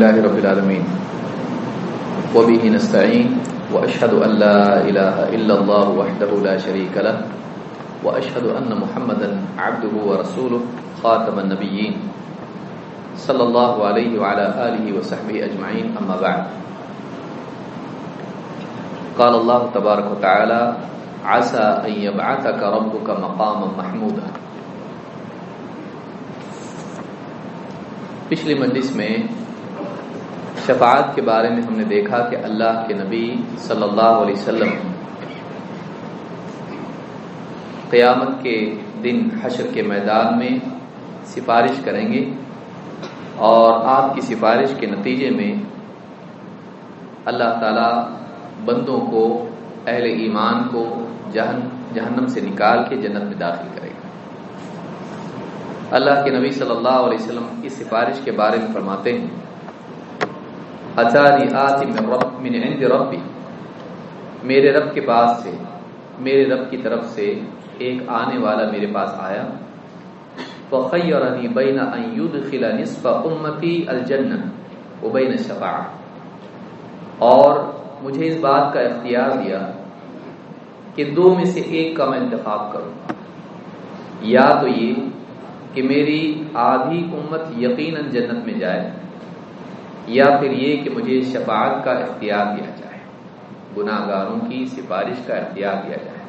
لله رب العالمين وبه نستعين وأشهد أن لا إله إلا الله وحده لا شريك له وأشهد أن محمدا عبده ورسوله خاتم النبيين صلى الله عليه وعلى آله وصحبه أجمعين أما بعد۔ قال الله تبارك وتعالى عسى أن يبعثك ربك مقاما محمودا. پچھلی مجلس میں شفاعت کے بارے میں ہم نے دیکھا کہ اللہ کے نبی صلی اللہ علیہ وسلم قیامت کے دن حشر کے میدان میں سفارش کریں گے اور آپ کی سفارش کے نتیجے میں اللہ تعالی بندوں کو، اہل ایمان کو جہن، جہنم سے نکال کے جنت میں داخل کرے گا۔ اللہ کے نبی صلی اللہ علیہ وسلم اس سفارش کے بارے میں فرماتے ہیں اچاری آتی من عند ربی میرے رب کے پاس سے میرے رب کی طرف سے ایک آنے والا میرے پاس آیا. فخیرنی بین ان یدخل نصف امتی الجنہ وبین الشفاعہ اور مجھے اس بات کا اختیار دیا کہ دو میں سے ایک کا میں انتخاب کروں یا تو یہ کہ میری آدھی امت یقیناً جنت میں جائے یا پھر یہ کہ مجھے شفاعت کا اختیار دیا جائے گناہ گاروں کی سفارش کا اختیار دیا جائے۔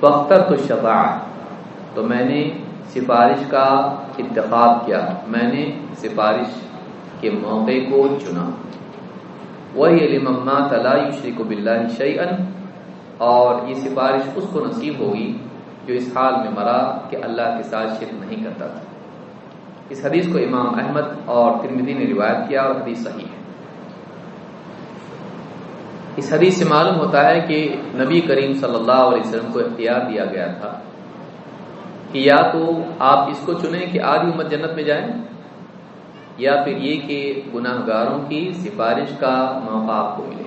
بختر تو شفاعت، تو میں نے سفارش کا انتخاب کیا، میں نے سفارش کے موقع کو چنا۔ وہی علی ممات اللہ شریک بلّہ شعین اور یہ سفارش اس کو نصیب ہوگی جو اس حال میں مرا کہ اللہ کے ساتھ شرک نہیں کرتا تھا۔ اس حدیث کو امام احمد اور ترمدی نے روایت کیا اور حدیث صحیح ہے۔ اس حدیث سے معلوم ہوتا ہے کہ نبی کریم صلی اللہ علیہ وسلم کو اختیار دیا گیا تھا کہ یا تو آپ اس کو چنیں کہ آدھی امت جنت میں جائیں یا پھر یہ کہ گناہ گاروں کی سفارش کا موقع آپ کو ملے۔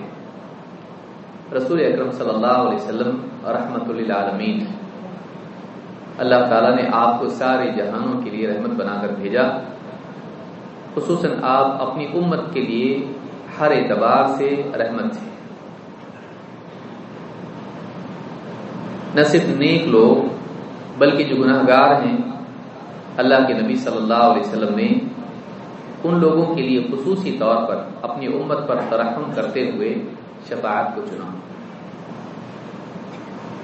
رسول اکرم صلی اللہ علیہ وسلم رحمت اللہ عالمین اللہ تعالیٰ نے آپ کو سارے جہانوں کے لیے رحمت بنا کر بھیجا۔ خصوصاً آپ اپنی امت کے لیے ہر اعتبار سے رحمت تھے نہ صرف نیک لوگ، بلکہ جو گناہ گار ہیں، اللہ کے نبی صلی اللہ علیہ وسلم نے ان لوگوں کے لیے خصوصی طور پر اپنی امت پر ترحم کرتے ہوئے شفاعت کو چنا۔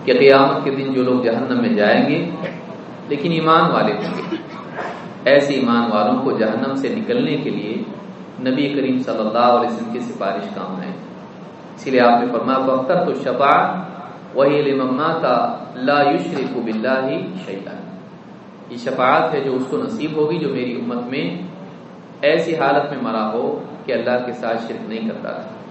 کہ قیامت کے دن جو لوگ جہنم میں جائیں گے، لیکن ایمان والے ہوں گے۔ ایسے ایمان والوں کو جہنم سے نکلنے کے لیے نبی کریم صلی اللہ علیہ وسلم کی سفارش کام ہے۔ اسی لیے آپ نے فرمایا بختر تو شفا وہی کا لا یشرک باللہ شیطان یہ شفاعت ہے جو اس کو نصیب ہوگی، جو میری امت میں ایسی حالت میں مرا ہو کہ اللہ کے ساتھ شرک نہیں کرتا۔ تھا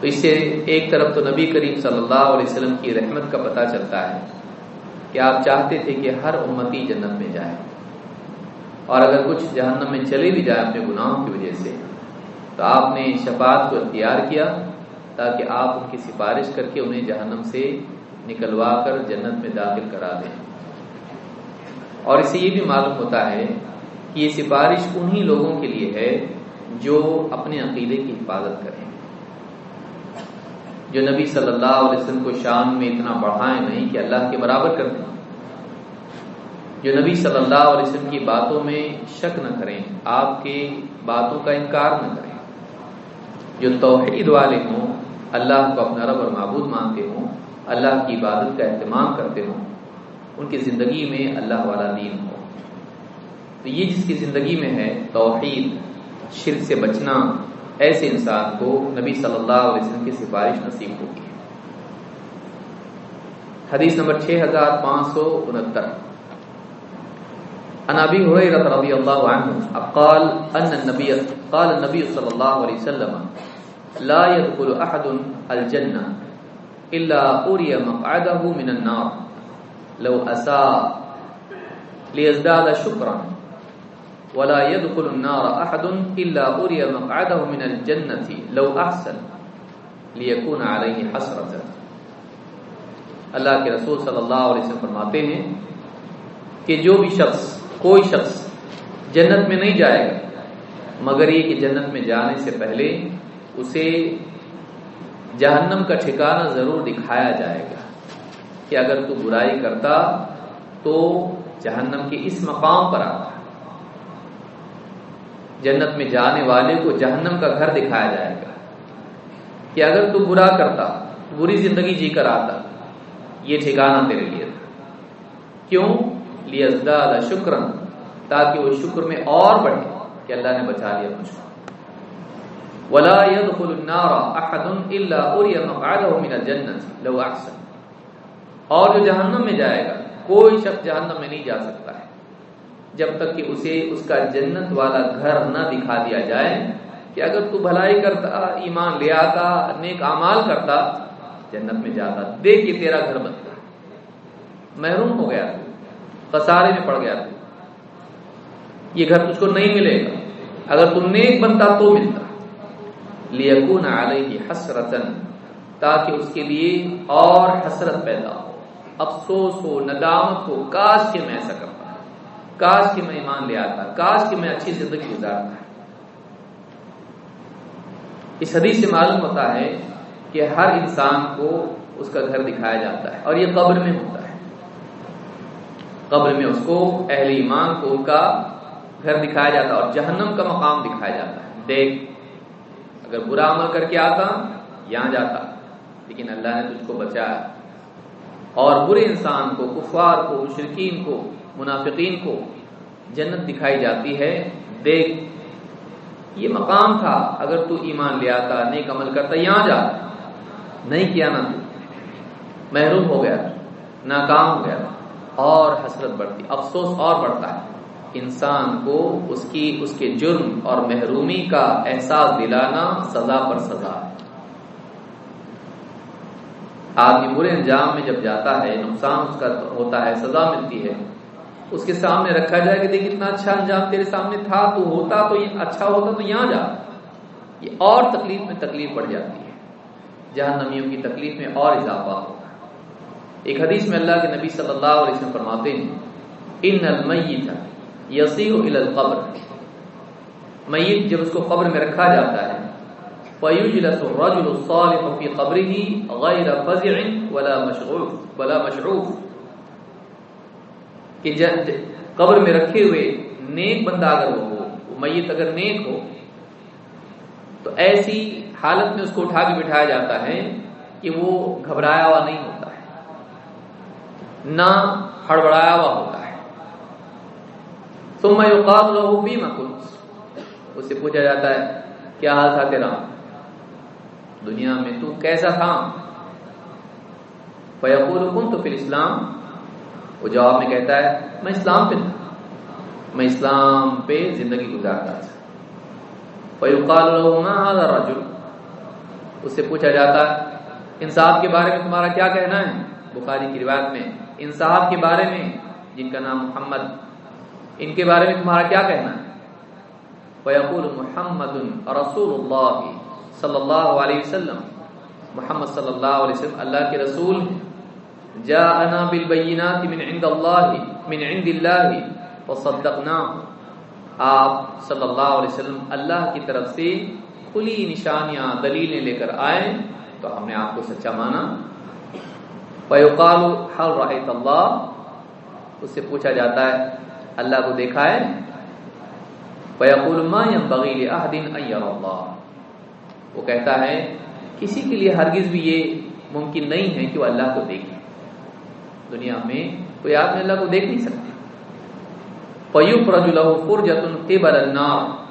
تو اس سے ایک طرف تو نبی کریم صلی اللہ علیہ وسلم کی رحمت کا پتہ چلتا ہے کہ آپ چاہتے تھے کہ ہر امتی جنت میں جائے اور اگر کچھ جہنم میں چلے بھی جائے اپنے گناہوں کی وجہ سے، تو آپ نے شفاعت کو اختیار کیا تاکہ آپ ان کی سفارش کر کے انہیں جہنم سے نکلوا کر جنت میں داخل کرا دیں۔ اور اسے یہ بھی معلوم ہوتا ہے کہ یہ سفارش انہی لوگوں کے لیے ہے جو اپنے عقیدے کی حفاظت کریں۔ جو نبی صلی اللہ علیہ وسلم کو شان میں اتنا بڑھائیں نہیں کہ اللہ کے برابر کر دیں۔ جو نبی صلی اللہ علیہ وسلم کی باتوں میں شک نہ کریں، آپ کی باتوں کا انکار نہ کریں۔ جو توحید والے ہوں، اللہ کو اپنا رب اور معبود مانتے ہوں، اللہ کی عبادت کا اہتمام کرتے ہوں، ان کی زندگی میں اللہ والا دین ہو۔ تو یہ جس کی زندگی میں ہے، توحید، شرک سے بچنا ایسے انسان کو نبی صلی اللہ علیہ وسلم کی سفارش نصیب ہوگی۔ حدیث نمبر چھ ہزار پانچ سو انہتر۔ عن ابي هريره رضي الله عنه قال، ان النبي قال النبي صلى الله عليه وسلم، لا يدخل احد الجنه الا اري مقعده من النار، لو اساء ليزداد شكرا ولا يدخل النار احد الا اري مقعده من الجنه لو احسن ليكون عليه حسرة. اللہ کے رسول صلی اللہ علیہ وسلم فرماتے ہیں کہ جو بھی شخص، کوئی شخص جنت میں نہیں جائے گا، مگر یہ کہ جنت میں جانے سے پہلے اسے جہنم کا ٹھکانہ ضرور دکھایا جائے گا کہ اگر تو برائی کرتا تو جہنم کے اس مقام پر آتا۔ جنت میں جانے والے کو جہنم کا گھر دکھایا جائے گا کہ اگر تو برا کرتا بری زندگی جی کر آتا، یہ ٹھکانا تیرے لیے تھا۔ کیوں؟ لیزداد شکرن تاکہ وہ شکر میں اور بڑھے کہ اللہ نے بچا لیا مجھ کو۔ ولا يدخل النار احد الا اري مقعده من الجنه لو احسن اور جو جہنم میں جائے گا، کوئی شخص جہنم میں نہیں جا سکتا ہے۔ جب تک کہ اسے اس کا جنت والا گھر نہ دکھا دیا جائے کہ اگر تو بھلائی کرتا، ایمان لے آتا، نیک اعمال کرتا، جنت میں جاتا، دیکھ کہ تیرا گھر بنتا محروم ہو گیا خسارے میں پڑ گیا یہ گھر تجھ کو نہیں ملے گا۔ اگر تم نیک بنتا تو ملتا۔ لیکون علیہ حسرتن تاکہ اس کے لیے اور حسرت پیدا ہو۔ افسوس ہو ندامت ہو کاش کے میں ایسا کرتا کاش کے میں ایمان لے آتا، کاش کے میں اچھی زندگی گزارتا۔ اس حدیث سے معلوم ہوتا ہے کہ ہر انسان کو اس کا گھر دکھایا جاتا ہے اور یہ قبر میں ہوتا ہے۔ قبر میں اس کو اہل ایمان کو ان کا گھر دکھایا جاتا ہے اور جہنم کا مقام دکھایا جاتا ہے۔ دیکھ، اگر برا عمل کر کے آتا، یہاں جاتا۔ لیکن اللہ نے تجھ کو بچایا۔ اور برے انسان کو، کفار کو مشرقین کو منافقین کو جنت دکھائی جاتی ہے، دیکھ۔ یہ مقام تھا، اگر تو ایمان لے آتا، نیک عمل کرتا، یہاں جا۔ نہیں کیا نا۔ تو محروم ہو گیا، ناکام ہو گیا اور حسرت بڑھتی، افسوس اور بڑھتا ہے۔ انسان کو اس کی، اس کے جرم اور محرومی کا احساس دلانا سزا پر سزا۔ ہے آدمی برے انجام میں جب جاتا ہے، نقصان اس کا ہوتا ہے، سزا ملتی ہے۔ اس کے سامنے رکھا جائے کہ دیکھ اتنا اچھا انجام تیرے سامنے تھا تو ہوتا تو یہ اچھا ہوتا تو یہاں جا۔ یہ اور تکلیف میں تکلیف بڑھ جاتی ہے۔ جہاں نمیوں کی تکلیف میں اور اضافہ ہوتا ہے۔ ایک حدیث میں اللہ کے نبی صلی اللہ علیہ وسلم فرماتے ہیں، ان المیت یسیر القبر میت جب اس کو قبر میں رکھا جاتا ہے، فیجلس الرجل الصالح قبره غیر فزع ولا مشعوف ولا مشعوف۔ کہ قبر میں رکھے ہوئے نیک بندہ اگر وہ ہو میت اگر نیک ہو، تو ایسی حالت میں اس کو اٹھا کے بٹھایا جاتا ہے کہ وہ گھبرایا ہوا نہیں ہوتا ہے، نہ ہڑبڑایا ہوا ہوتا ہے۔ ثم يقال له بما كنت۔ اس سے پوچھا جاتا ہے، کیا حال تھا تیرا؟ دنیا میں تو کیسا تھا؟ فیقول، كنت في الاسلام؟ وہ جواب میں کہتا ہے، میں اسلام پہ تھا میں اسلام پہ زندگی گزارتا تھا فیقال هذا الرجل۔ اس سے پوچھا جاتا ہے انصاف کے بارے میں تمہارا کیا کہنا ہے؟ بخاری کی روایت میں انصاف کے بارے میں، جن کا نام محمد، ان کے بارے میں تمہارا کیا کہنا ہے؟ فیقول محمد رسول اللہ صلی اللہ علیہ وسلم۔ محمد صلی اللہ علیہ وسلم۔ اللہ کے رسول جاءنا بالبینات من عند اللہ من عند اللہ فصدقنا آپ صلی اللہ علیہ وسلم اللہ کی طرف سے کھلی نشانیاں، دلیلیں لے کر آئے، تو ہم نے آپ کو سچا مانا۔ فیقال حل رأیت اللہ اس سے پوچھا جاتا ہے، اللہ کو دیکھا ہے؟ فیقول ما ينبغي لأحد ان يرى وہ کہتا ہے، کسی کے لیے ہرگز بھی یہ ممکن نہیں ہے کہ وہ اللہ کو دیکھے۔ دنیا میں کوئی آدمی اللہ کو دیکھ نہیں سکتے۔ فیفرج له فرجۃ قبل النار۔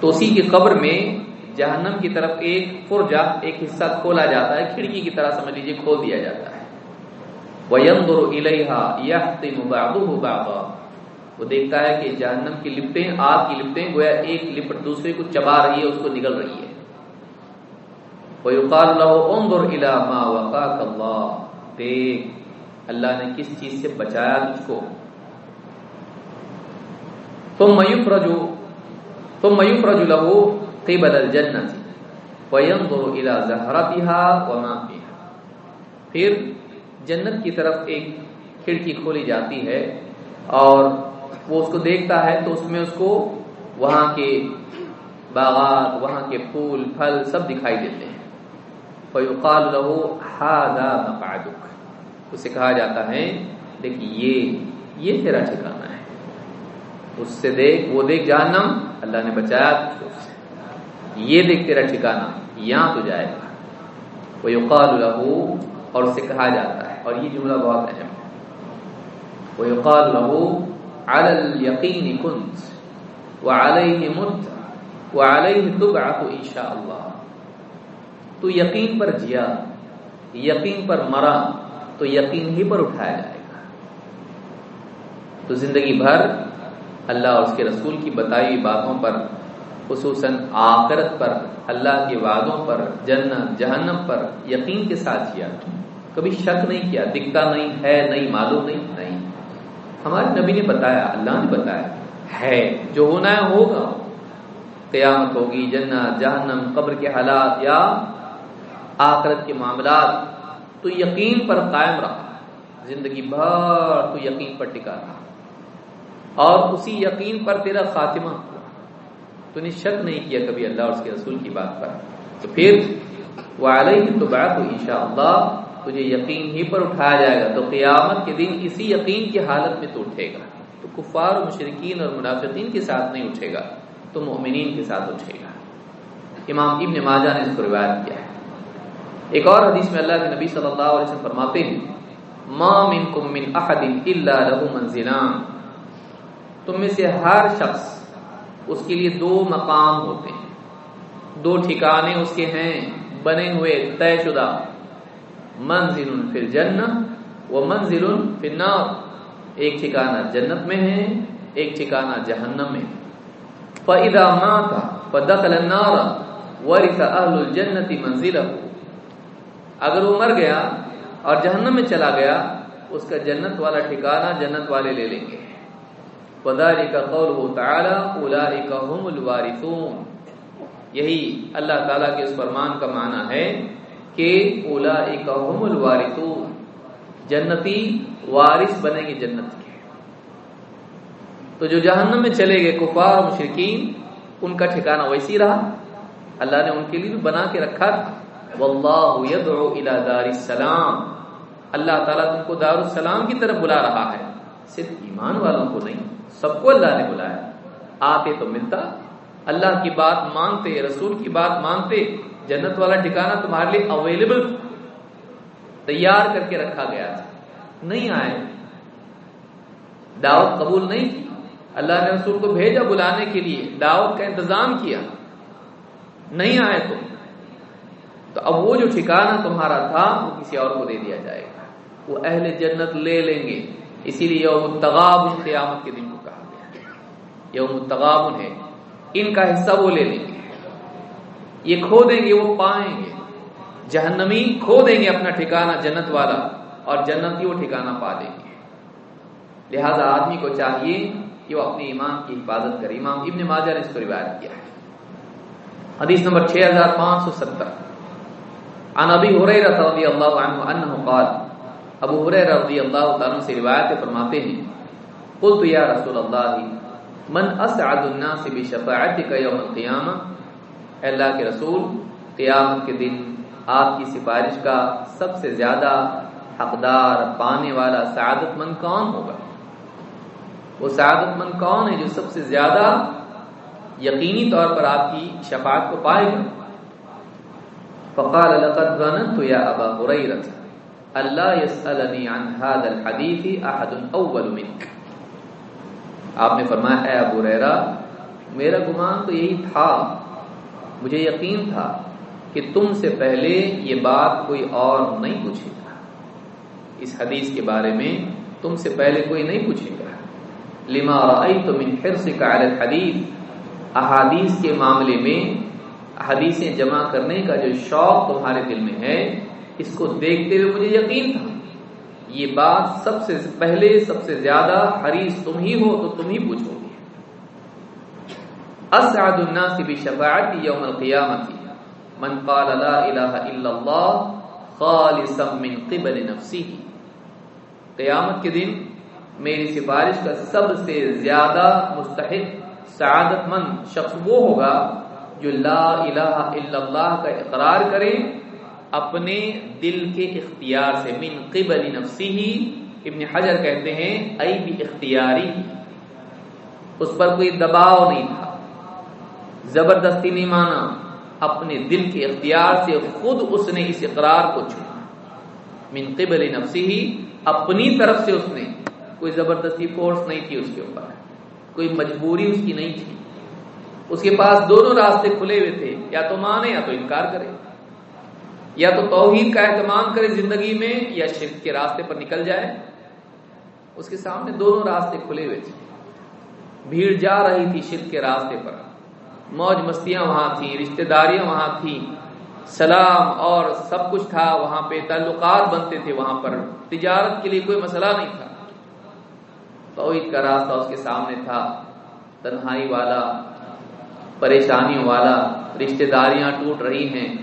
تو اسی کی قبر میں جہنم کی طرف ایک فرجہ، ایک حصہ کھولا جاتا ہے، کھڑکی کی طرح سمجھ لیجیے کھول دیا جاتا ہے۔ وَيَنظُرُ إِلَيْهَا يَحْتِمُ بَعْضُهُ بَعْضًا۔ وہ دیکھتا ہے کہ جہنم کی لپٹیں، آگ کی لپٹیں گویا ایک لپٹ دوسرے کو چبا رہی ہے، اس کو نگل رہی ہے۔ وَيُقَالُ لَهُ انظُرْ إِلَى مَا وَقَاكَ اللَّهُ۔ دیکھ اللہ نے کس چیز سے بچایا تجھ کو؟ ثم يفرج ثم يفرج له قبل الجنة وينظر إلى زهرتها وما فيها پھر جنت کی طرف ایک کھڑکی کھولی جاتی ہے اور وہ اس کو دیکھتا ہے تو اس میں اس کو وہاں کے باغات، وہاں کے پھول، پھل سب دکھائی دیتے ہیں۔ فیقال له هذا مقعدك۔ اسے کہا جاتا ہے، دیکھ یہ یہ تیرا ٹھکانہ ہے۔ اس سے دیکھ، وہ دیکھ جہنم، اللہ نے بچایا اس سے۔ یہ دیکھ تیرا ٹھکانہ، یہاں تو جائے گا۔ وہ یقال اور اسے کہا جاتا ہے۔ اور یہ جملہ بہت اہم ہے۔ وہ یقال له على اليقين كنت، وعليه مت وعليه تبعث ان شاء الله۔ تو یقین پر جیا، یقین پر مرا، تو یقین ہی پر اٹھایا جائے گا۔ تو زندگی بھر اللہ اور اس کے رسول کی بتائی باتوں پر، خصوصاً آخرت پر، اللہ کے وعدوں پر، جنت، جہنم پر یقین کے ساتھ کیا کبھی شک نہیں کیا، دکھتا نہیں، ہے نہیں، معلوم نہیں نہیں۔ ہمارے نبی نے بتایا، اللہ نے بتایا، ہے، جو ہونا ہے ہوگا۔ قیامت ہوگی، جنت، جہنم، قبر کے حالات، یا آخرت کے معاملات، تو یقین پر قائم رہا۔ زندگی بھر تو یقین پر ٹکا رہا۔ اور اسی یقین پر تیرا خاتمہ ہوا۔ تو نے شک نہیں کیا کبھی اللہ اور اس کے رسول کی بات پر۔ تو پھر وہ علیہ تو بات ان شاء اللہ تجھے یقین ہی پر اٹھایا جائے گا۔ تو قیامت کے دن اسی یقین کی حالت میں تو اٹھے گا۔ تو کفار و مشرقین اور منافقین کے ساتھ نہیں اٹھے گا۔ تو مومنین کے ساتھ اٹھے گا۔ امام ابن ماجہ نے اس کو روایت کیا ہے۔ ایک اور حدیث میں اللہ کے نبی صلی اللہ علیہ وسلم فرماتے ہیں، ما منکم من احد الا له منزلان تم میں سے ہر شخص اس کے لیے دو مقام ہوتے ہیں۔ دو ٹھکانے اس کے ہیں، بنے ہوئے طے شدہ۔ منزل فی الجنہ و منزل فی النار۔ ایک ٹھکانہ جنت میں ہے، ایک ٹھکانہ جہنم میں۔ فَإِذَا مَاتَ فَدَخَلَ النَّارَ وَرِثَ أَهْلُ الْجَنَّةِ مَنزِلَهُ اگر وہ مر گیا اور جہنم میں چلا گیا، اس کا جنت والا ٹھکانہ جنت والے لے لیں گے۔ پداری کا قول ہو تعالیٰ اولاری کا یہی اللہ تعالیٰ کے اس فرمان کا معنی ہے کہ اولاری کا الوارثون۔ جنتی وارث بنے گے جنت کے۔ تو جو جہنم میں چلے گئے کفار مشرقین ان کا ٹھکانہ ویسی رہا۔ اللہ نے ان کے لیے بنا کے رکھا تھا۔ واللہ یدعو الى دار السلام. اللہ تعالیٰ تم کو دار السلام کی طرف بلا رہا ہے. صرف ایمان والوں کو نہیں، سب کو اللہ نے بلایا. آتے تو ملتا، اللہ کی بات مانتے، رسول کی بات مانتے، جنت والا ٹھکانہ تمہارے لیے اویلیبل تیار کر کے رکھا گیا تھا. نہیں آئے. دعوت قبول نہیں کی. اللہ نے رسول کو بھیجا بلانے کے لیے، دعوت کا انتظام کیا. نہیں آئے تو تو اب وہ جو ٹھکانہ تمہارا تھا وہ کسی اور کو دے دیا جائے گا۔ وہ اہل جنت لے لیں گے۔ اسی لیے یوم تغابن قیامت کے دن کو کہا گیا۔ یوم تغابن ہے۔ ان کا حصہ وہ لے لیں گے۔ یہ کھو دیں گے، وہ پائیں گے۔ جہنمی کھو دیں گے اپنا ٹھکانہ جنت والا اور جنت ہی وہ ٹھکانہ پا دیں گے۔ لہذا آدمی کو چاہیے کہ وہ اپنے ایمان کی حفاظت کرے۔ امام ابن ماجہ نے اس کو روایت کیا ہے۔ حدیث نمبر 6570 عن ابی حریرہ رضی اللہ عنہ انہ قال، ابو حریرہ رضی اللہ تعالیٰ سے روایت فرماتے ہیں، قلت یا رسول اللہ، من اسعد الناس بشفاعتک یوم القیامہ؟ اے اللہ کے رسول، قیامت کے دن آپ کی سفارش کا سب سے زیادہ حقدار پانے والا سعادت مند کون ہوگا؟ وہ سعادت مند کون ہے جو سب سے زیادہ یقینی طور پر آپ کی شفاعت کو پائے گا؟ فقال لقد ظننت يا ابا هريره الله يسالني عن هذا الحديث احد اول منك. آپ نے فرمایا، اے ابو ہریرہ، میرا گمان تو یہی تھا، مجھے یقین تھا کہ تم سے پہلے یہ بات کوئی اور نہیں پوچھے گا۔ اس حدیث کے بارے میں تم سے پہلے کوئی نہیں پوچھے گا۔ لما رأيت من حرصك على الحديث، احادیث کے معاملے میں حدیثیں جمع کرنے کا جو شوق تمہارے دل میں ہے، اس کو دیکھتے ہوئے مجھے یقین تھا۔ یہ بات سب سے پہلے، سب سے زیادہ حریص تم ہی ہو تو تم ہی پوچھو گے۔ اسعد الناس بشفاعت یوم القیامت۔ من قال لا الہ الا اللہ خالصا من قبل نفسی قیامت کے دن میری سفارش کا سب سے زیادہ مستحق سعادت مند شخص وہ ہوگا جو لا الہ الا اللہ کا اقرار کرے، اپنے دل کے اختیار سے، من قبل نفسی ہی ابن حجر کہتے ہیں، ای بھی اختیاری۔ اس پر کوئی دباؤ نہیں تھا۔ زبردستی نہیں مانا۔ اپنے دل کے اختیار سے خود اس نے اس اقرار کو چنا من قبل نفسی ہی اپنی طرف سے اس نے۔ کوئی زبردستی فورس نہیں تھی اس کے اوپر۔ کوئی مجبوری اس کی نہیں تھی۔ اس کے پاس دونوں راستے کھلے ہوئے تھے، یا تو مانے یا تو انکار کرے۔ یا تو توحید کا اہتمام کرے زندگی میں، یا شرک کے راستے پر نکل جائے۔ اس کے سامنے دونوں راستے کھلے ہوئے تھے۔ بھیڑ جا رہی تھی شرک کے راستے پر۔ موج مستیاں وہاں تھیں، رشتہ داریاں وہاں تھیں۔ سلام اور سب کچھ تھا، وہاں پہ تعلقات بنتے تھے، وہاں پر تجارت کے لیے کوئی مسئلہ نہیں تھا۔ توحید کا راستہ اس کے سامنے تھا۔ تنہائی والا پریشانیوں والا رشتہ داریاں ٹوٹ رہی ہیں،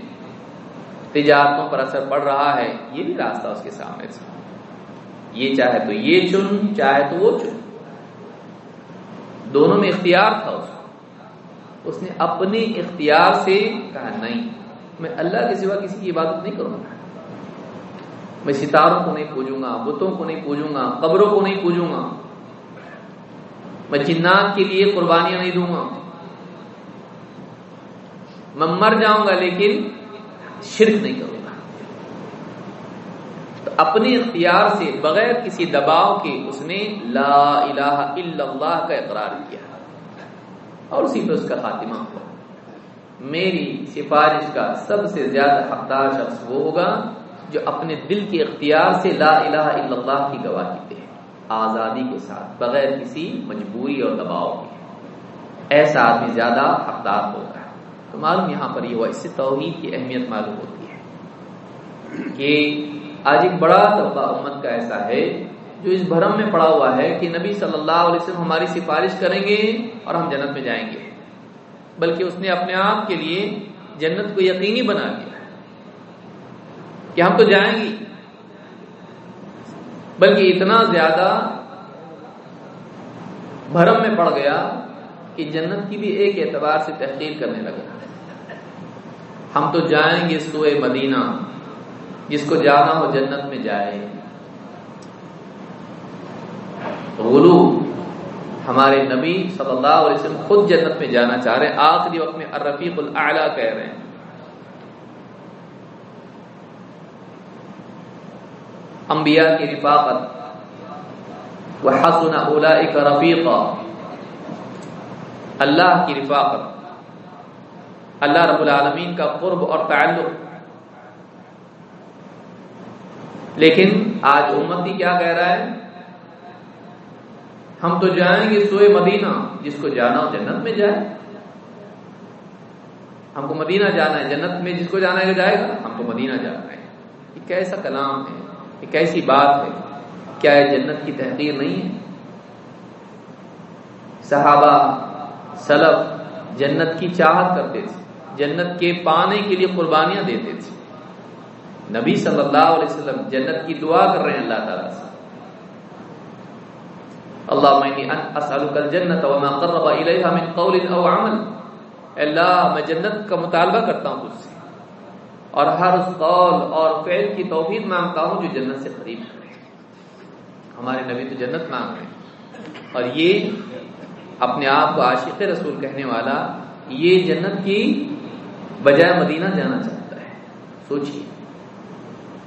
تجارتوں پر اثر پڑ رہا ہے، یہ بھی راستہ اس کے سامنے تھا۔ یہ چاہے تو یہ چن، چاہے تو وہ چن۔ دونوں میں اختیار تھا اس اس نے اپنے اختیار سے کہا، نہیں، میں اللہ کے سوا کسی کی عبادت نہیں کروں گا۔ میں ستاروں کو نہیں پوجوں گا، بتوں کو نہیں پوجوں گا، قبروں کو نہیں پوجوں گا۔ میں جنات کے لیے قربانیاں نہیں دوں گا۔ میں مر جاؤں گا لیکن شرک نہیں کروں گا۔ تو اپنے اختیار سے بغیر کسی دباؤ کے اس نے لا الہ الا اللہ کا اقرار کیا۔ اور اسی پہ اس کا خاتمہ ہوا۔ میری سفارش کا سب سے زیادہ حقدار شخص وہ ہوگا جو اپنے دل کے اختیار سے لا الہ الا اللہ کی گواہی دے۔ آزادی کے ساتھ، بغیر کسی مجبوری اور دباؤ کے۔ ایسا آدمی زیادہ حقدار ہوگا۔ تو معلوم یہاں پر یہ ہوا، اس سے توحید کی اہمیت معلوم ہوتی ہے کہ آج ایک بڑا طبقہ امت کا ایسا ہے جو اس بھرم میں پڑا ہوا ہے کہ نبی صلی اللہ علیہ وسلم ہماری سفارش کریں گے اور ہم جنت میں جائیں گے۔ بلکہ اس نے اپنے آپ کے لیے جنت کو یقینی بنا دیا کہ ہم تو جائیں گے۔ بلکہ اتنا زیادہ بھرم میں پڑ گیا کہ جنت کی بھی ایک اعتبار سے تحقیق کرنے لگا ہم تو جائیں گے سوئے مدینہ، جس کو جانا ہو جنت میں جائے۔ غلو، ہمارے نبی صلی اللہ علیہ وسلم خود جنت میں جانا چاہ رہے ہیں۔ آخری وقت میں الرفیق الاعلی کہہ رہے ہیں۔ انبیاء کی رفاقت۔ وحسن اولئک رفیقا۔ اللہ کی رفاقت اللہ رب العالمین کا قرب اور تعلق۔ لیکن آج امتی کیا کہہ رہا ہے؟ ہم تو جائیں گے سوئے مدینہ، جس کو جانا ہو جنت میں جائے۔ ہم کو مدینہ جانا ہے، جنت میں جس کو جانا ہے جائے گا، ہم تو مدینہ جانا ہے۔ یہ کیسا کلام ہے؟ یہ کیسی بات ہے؟ کیا یہ جنت کی تحقیر نہیں ہے؟ صحابہ سلف جنت کی چاہت کرتے تھے، جنت کے پانے کے لیے قربانیاں دیتے تھے۔ نبی صلی اللہ علیہ وسلم جنت کی دعا کر رہے ہیں اللہ تعالیٰ سے۔ اللہ جنت اللہ، میں جنت کا مطالبہ کرتا ہوں تجھ سے۔ اور ہر قول اور فعل کی توفیق مانگتا ہوں جو جنت سے قریب کرے ہمارے نبی تو جنت مانگ رہے ہیں۔ اور یہ اپنے آپ کو عاشق رسول کہنے والا، یہ جنت کی بجائے مدینہ جانا چاہتا ہے۔ سوچیے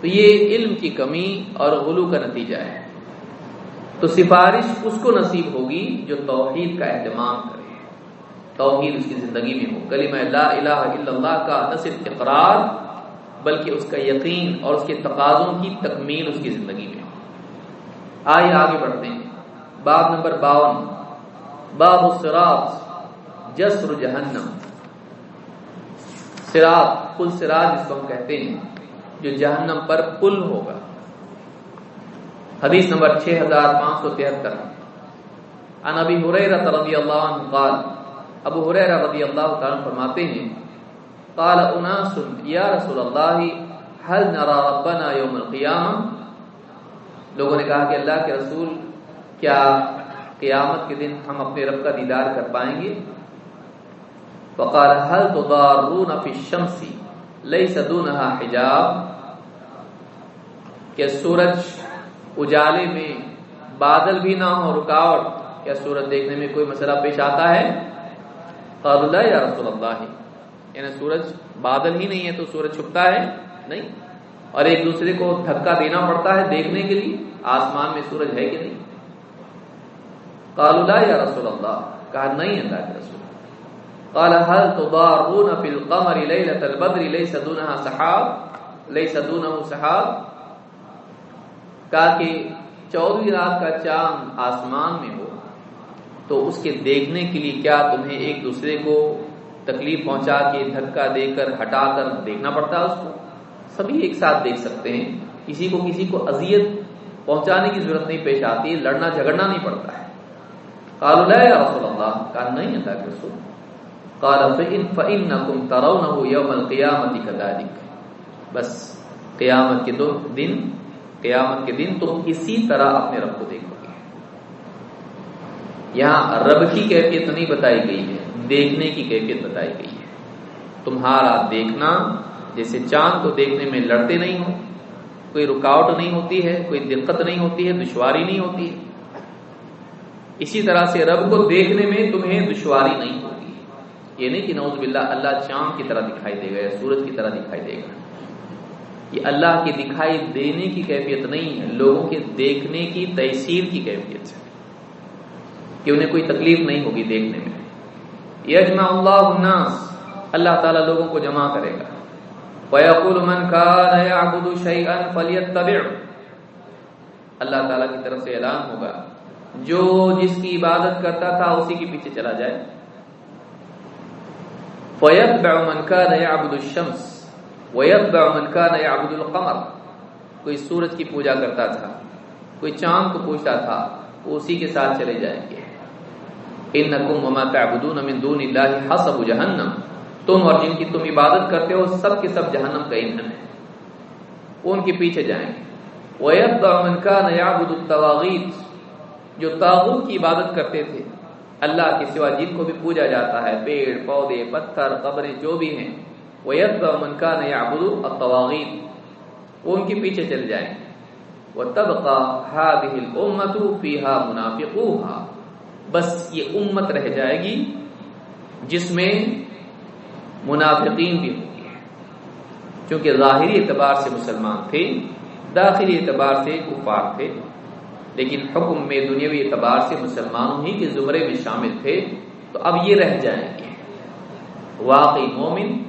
تو یہ علم کی کمی اور غلو کا نتیجہ ہے۔ تو سفارش اس کو نصیب ہوگی جو توحید کا اہتمام کرے۔ توحید اس کی زندگی میں ہو۔ کلمہ لا الہ الا اللہ کا نہ صرف اقرار، بلکہ اس کا یقین اور اس کے تقاضوں کی تکمیل اس کی زندگی میں ہو۔ آئیے آگے بڑھتے ہیں۔ باب نمبر باون۔ باب السراط جسر جہنم۔ سراط پل سراط جس کو ہم کہتے ہیں، جو جہنم پر پل ہوگا۔ حدیث نمبر 6573 عن ابی حریرہ رضی اللہ عنہ قال، ابو حریرہ رضی اللہ تعالی فرماتے ہیں، قال اناس، یا رسول اللہ، هل نرى ربنا يوم القیامہ لوگوں نے کہا کہ اللہ کے رسول، کیا قیامت کے دن ہم اپنے رب کا دیدار کر پائیں گے۔ فقال هل تضارون في الشمس ليس دونها حجاب؟ کہ سورج اجالے میں بادل بھی نہ ہو، رکاوٹ؟ کیا سورج دیکھنے میں کوئی مسئلہ پیش آتا ہے؟ قال لا یا رسول اللہ۔ یعنی سورج بادل ہی نہیں ہے تو سورج چھپتا ہے؟ نہیں۔ اور ایک دوسرے کو دھکا دینا پڑتا ہے دیکھنے کے لیے؟ آسمان میں سورج ہے کہ نہیں؟ قالوا لا یا رسول اللہ کہا، نہیں اللہ کے رسول. قال، هل تضارون في القمر ليله البدر؟ ليس دونها سحاب؟ ليس دونه سحاب؟ کہا کہ چودویں رات کا چاند آسمان میں ہو، تو اس کے دیکھنے کے لیے کیا تمہیں ایک دوسرے کو تکلیف پہنچا کے دھکا دے کر ہٹا کر دیکھنا پڑتا ہے اس کو؟ سبھی ایک ساتھ دیکھ سکتے ہیں۔ کسی کو کسی کو اذیت پہنچانے کی ضرورت نہیں پیش آتی، لڑنا جھگڑنا نہیں پڑتا ہے۔ قالوا لا یا رسول اللہ کہا نہیں ہے کہ رسول قال فإنكم ترونه يوم القيامة كذلك. بس قیامت کے دو دن قیامت کے دن تم اسی طرح اپنے رب کو دیکھو گے. یہاں رب کی کیفیت نہیں بتائی گئی ہے، دیکھنے کی کیفیت بتائی گئی ہے۔ تمہارا دیکھنا جیسے چاند کو دیکھنے میں لڑتے نہیں ہو، کوئی رکاوٹ نہیں ہوتی ہے، کوئی دقت نہیں ہوتی ہے، دشواری نہیں ہوتی ہے۔ اسی طرح سے رب کو دیکھنے میں تمہیں دشواری نہیں ہوگی یہ نہیں کہ نوز باللہ اللہ چاند کی طرح دکھائی دے گا یا سورج کی طرح دکھائی دے گا۔ یہ اللہ کی دکھائی دینے کی کیفیت نہیں ہے، لوگوں کے دیکھنے کی تحصیل کی کیفیت ہے کہ انہیں کوئی تکلیف نہیں ہوگی دیکھنے میں۔ یجمع اللہ الناس، اللہ تعالیٰ لوگوں کو جمع کرے گا۔ وَيَقُولُ مَنْ كَانَ يَعْبُدُ شَيْئًا فَلْيَتَّبِعُ اللہ تعالیٰ کی طرف سے اعلان ہوگا جو جس کی عبادت کرتا تھا اسی کے پیچھے چلا جائے۔ فَيَتْبَعُ مَنْ كَانَ يَعْبُدُ الشَّمْسِ وَيَتْبَعُ مَنْ كَانَ يَعْبُدُ الْقَمَرِ کوئی سورج کی پوجا کرتا تھا، کوئی چاند کو پوچھتا تھا، وہ اسی کے ساتھ چلے جائیں گے۔ انکم وما تعبدون من دون اللہ حسب جہنم تم اور جن کی تم عبادت کرتے ہو، سب کے سب جہنم کا ایندھن ہے۔ وہ ان کے پیچھے جائیں گے۔ وَيَبْدَعُ مَنْ كَانَ يَعْبُدُ التَّوَاغِيتِ جو تاغوت کی عبادت کرتے تھے۔ اللہ کے سوا جن کو بھی پوجا جاتا ہے، پیڑ، پودے، پتھر قبریں جو بھی ہیں وَيَبْدَعُ مَنْ كَانَ يَعْبُدُ التَّوَاغِيتِ وہ ان کے پیچھے چل جائیں۔ گے وَتَبْقَى هَذِهِ الْأُمَّةُ فِيهَا مُنَافِقُوهَا۔ بس یہ امت رہ جائے گی جس میں منافقین بھی ہوں گے۔ کیونکہ ظاہری اعتبار سے مسلمان تھے، داخلی اعتبار سے کفار تھے۔ لیکن حکم میں دنیاوی اعتبار سے مسلمانوں ہی کے زمرے میں شامل تھے، تو اب یہ رہ جائیں گے۔ واقعی مومن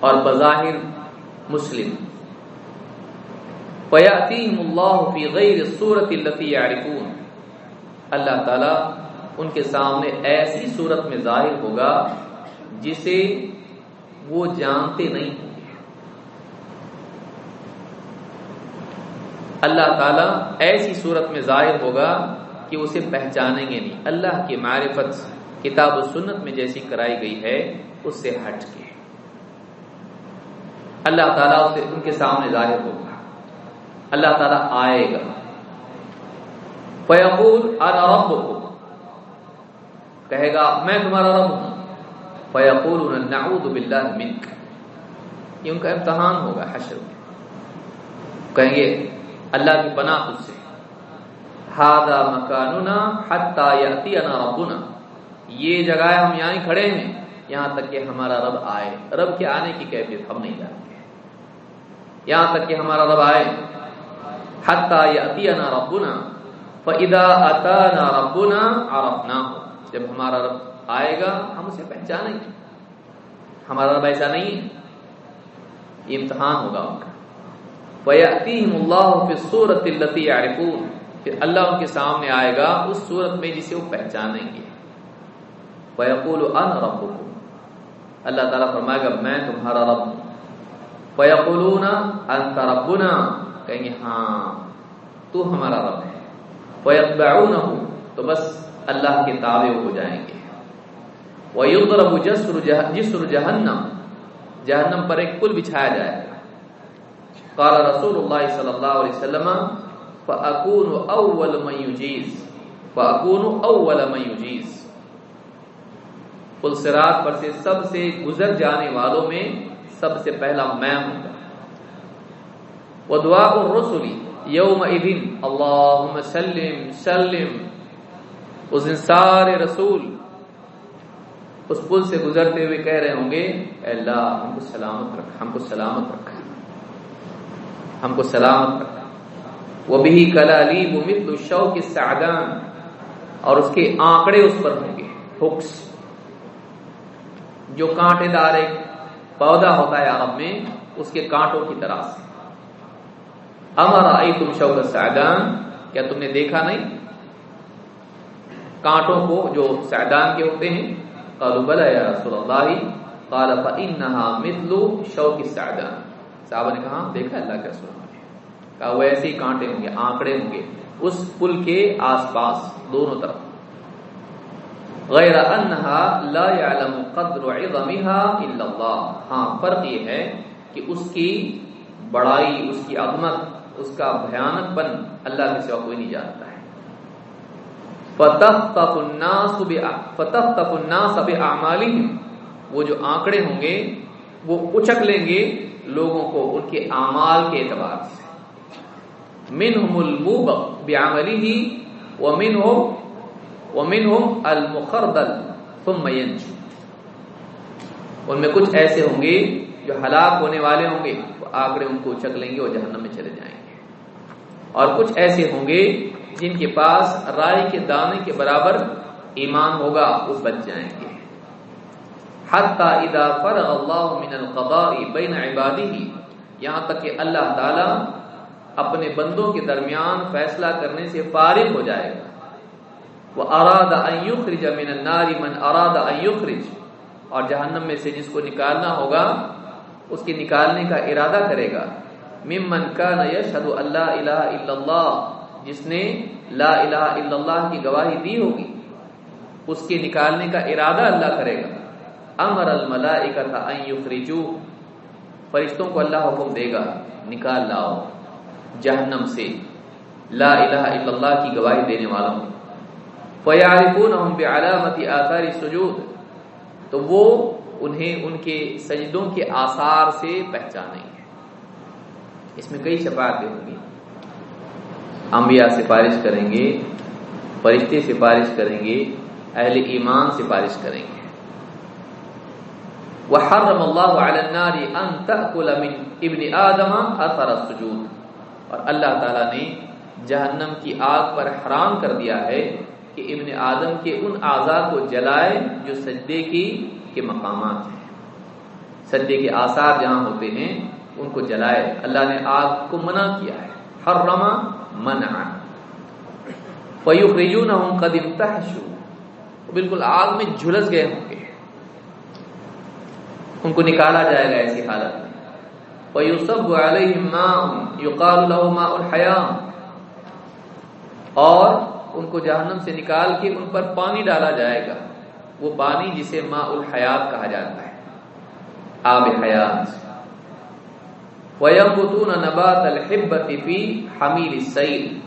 اور بظاہر مسلم۔ فَيَأْتِيهِمُ اللَّهُ فِي غَيْرِ الصُّورَةِ الَّتِي يَعْرِفُونَ۔ اللہ تعالیٰ ان کے سامنے ایسی صورت میں ظاہر ہوگا جسے وہ جانتے نہیں ہوں گے اللہ تعالیٰ ایسی صورت میں ظاہر ہوگا کہ اسے پہچانیں گے نہیں۔ اللہ کی معرفت کتاب و سنت میں جیسی کرائی گئی ہے، اس سے ہٹ کے۔ اللہ تعالیٰ اسے ان کے سامنے ظاہر ہوگا۔ اللہ تعالیٰ آئے گا۔ فیقول، انا ربکم؟ کہے گا، میں تمہارا رب ہوں۔ فیقول نعوذ باللہ منک یہ ان کا امتحان ہوگا حشر میں۔ کہیں گے اللہ کی پناہ تجھ سے۔ ہادا مکاننا حتی یاتینا ربنا۔ یہ جگہ ہم یہاں ہی کھڑے ہیں، یہاں تک کہ ہمارا رب آئے۔ رب کے آنے کی کیفیت ہم نہیں جانتے۔ یہاں تک کہ ہمارا رب آئے۔ حتی یاتینا ربنا فَإِذَا أَتَانَا رَبُّنَا عَرَفْنَاهُ جب ہمارا رب آئے گا، ہم اسے پہچانیں گے۔ ہمارا رب ایسا نہیں ہے۔ امتحان ہوگا ان کا۔ وَيَأْتِيهِمُ اللَّهُ فِي الصُّورَةِ الَّتِي يَعْرِفُونَ پھر اللہ ان کے سامنے آئے گا، اس صورت میں جسے وہ پہچانیں گے۔ وَيَقُولُ أَنَا رَبُّكُمْ۔ اللہ تعالیٰ فرمائے گا، میں تمہارا رب ہوں۔ وَيَقُولُونَ، أَنْتَ رَبُّنَا؟ کہیں گے ہاں تو ہمارا رب ہے۔ وَيَتْبَعُونَهُ، تو بس اللہ کے تابع ہو جائیں گے۔ وَيُضْرَبُ جِسْرُ جَهَنَّمْ۔ جہنم پر ایک پل بچھایا جائے۔ گا قال رسول اللہ صلی اللہ علیہ وسلم، فَأَكُونُ أَوَّلُ مَنْ يُجِيزُ اول میوجیز پل سرات پر سے سب سے گزر جانے والوں میں سب سے پہلا میں ہوں۔ گا وہ دعا الرسلی یوم سلم سلم۔ اس دن سارے رسول اس پل سے گزرتے ہوئے کہہ رہے ہوں گے، اے اللہ، ہم کو سلامت رکھ، ہم کو سلامت رکھ۔ ہم کو سلامت رکھ وہ بھی کلا لی ممت شو کے ساگان اور اس کے آنکڑے اس پر ہوں گے۔ ہکس۔ جو کانٹے دار ایک پودا ہوتا ہے عرب میں، اس کے کانٹوں کی طرح سے۔ ہمارا آئی تم شو کا کیا تم نے دیکھا نہیں؟ کانٹوں کو جو سیدان کے ہوتے ہیں۔ قالوا بلا یا رسول اللہ قال فانها مثل شوك السعدان۔ صحابہ نے کہا ہاں، دیکھا اللہ کے رسول کہا، وہ ایسے ہی کانٹے ہوں گے، آنکڑے ہوں گے، اس پل کے آس پاس، دونوں طرف۔ غیر انہا لا يعلم قدر عظمها الا اللہ۔ ہاں فرق یہ ہے کہ اس کی بڑائی، اس کی عظمت، اس کا بھیانک پن اللہ کے سوا کوئی نہیں جانتا ہے۔ فتح الناس فتح الناس باعمالهم وہ جو آنکڑے ہوں گے، وہ اچک لیں گے لوگوں کو ان کے اعمال کے اعتبار سے۔ منهم الموبق بعمله ومنهم ومنهم المخردل ثم ينجو۔ ان میں کچھ ایسے ہوں گے جو ہلاک ہونے والے ہوں گے، وہ آکڑے ان کو اچک لیں گے اور جہنم میں چلے جائیں گے۔ اور کچھ ایسے ہوں گے جن کے پاس رائے کے دانے کے برابر ایمان ہوگا، وہ بچ جائیں گے۔ حتی اذا فرغ اللہ من القضاء بین عباده، یہاں تک کہ اللہ تعالی اپنے بندوں کے درمیان فیصلہ کرنے سے فارغ ہو جائے گا۔ وہ اراد یخرج من النار من اراد یخرج اور جہنم میں سے جس کو نکالنا ہوگا، اس کے نکالنے کا ارادہ کرے گا۔ ممن کان یشهد اللہ الہ الا اللہ جس نے لا الہ الا اللہ کی گواہی دی ہوگی، اس کے نکالنے کا ارادہ اللہ کرے گا۔ امر الملائکۃ ان یخرجو فرشتوں کو اللہ حکم دے گا، نکال لاؤ جہنم سے۔ لا الہ الا اللہ کی گواہی دینے والوں۔ فیعرفونہم بعلامت آثار السجود۔ تو وہ انہیں ان کے سجدوں کے آثار سے پہچانیں گے۔ اس میں کئی شفاعتیں ہوں گی۔ انبیاء سفارش کریں گے، فرشتے سفارش کریں گے، اہل ایمان سفارش کریں گے۔ وحرم اللہ علی النار ان تاکل من ابن آدم اثر السجود۔ اور اللہ تعالی نے جہنم کی آگ پر حرام کر دیا ہے کہ ابن آدم کے ان اعضاء کو جلائے جو سجدے کی کے مقامات ہیں۔ سجدے کے آثار جہاں ہوتے ہیں، ان کو جلائے۔ اللہ نے آگ کو منع کیا ہے۔ حرم منع فیخرجونہم قد امتحشوا۔ بالکل آگ میں جھلس گئے ہوں گے۔ ان کو نکالا جائے گا ایسی حالت میں۔ وَيُصَبُّ عَلَيْهِمْ مَاءٌ يُقَالُ لَهُ مَاءُ اور ان کو جہنم سے نکال کے ان پر پانی ڈالا جائے گا۔ وہ پانی جسے ماء الحیات کہا جاتا ہے۔ آب حیات۔ وَيَنْبُتُونَ نَبَاتَ الْحِبَّةِ فِي حَمِيلِ السَّيْلِ۔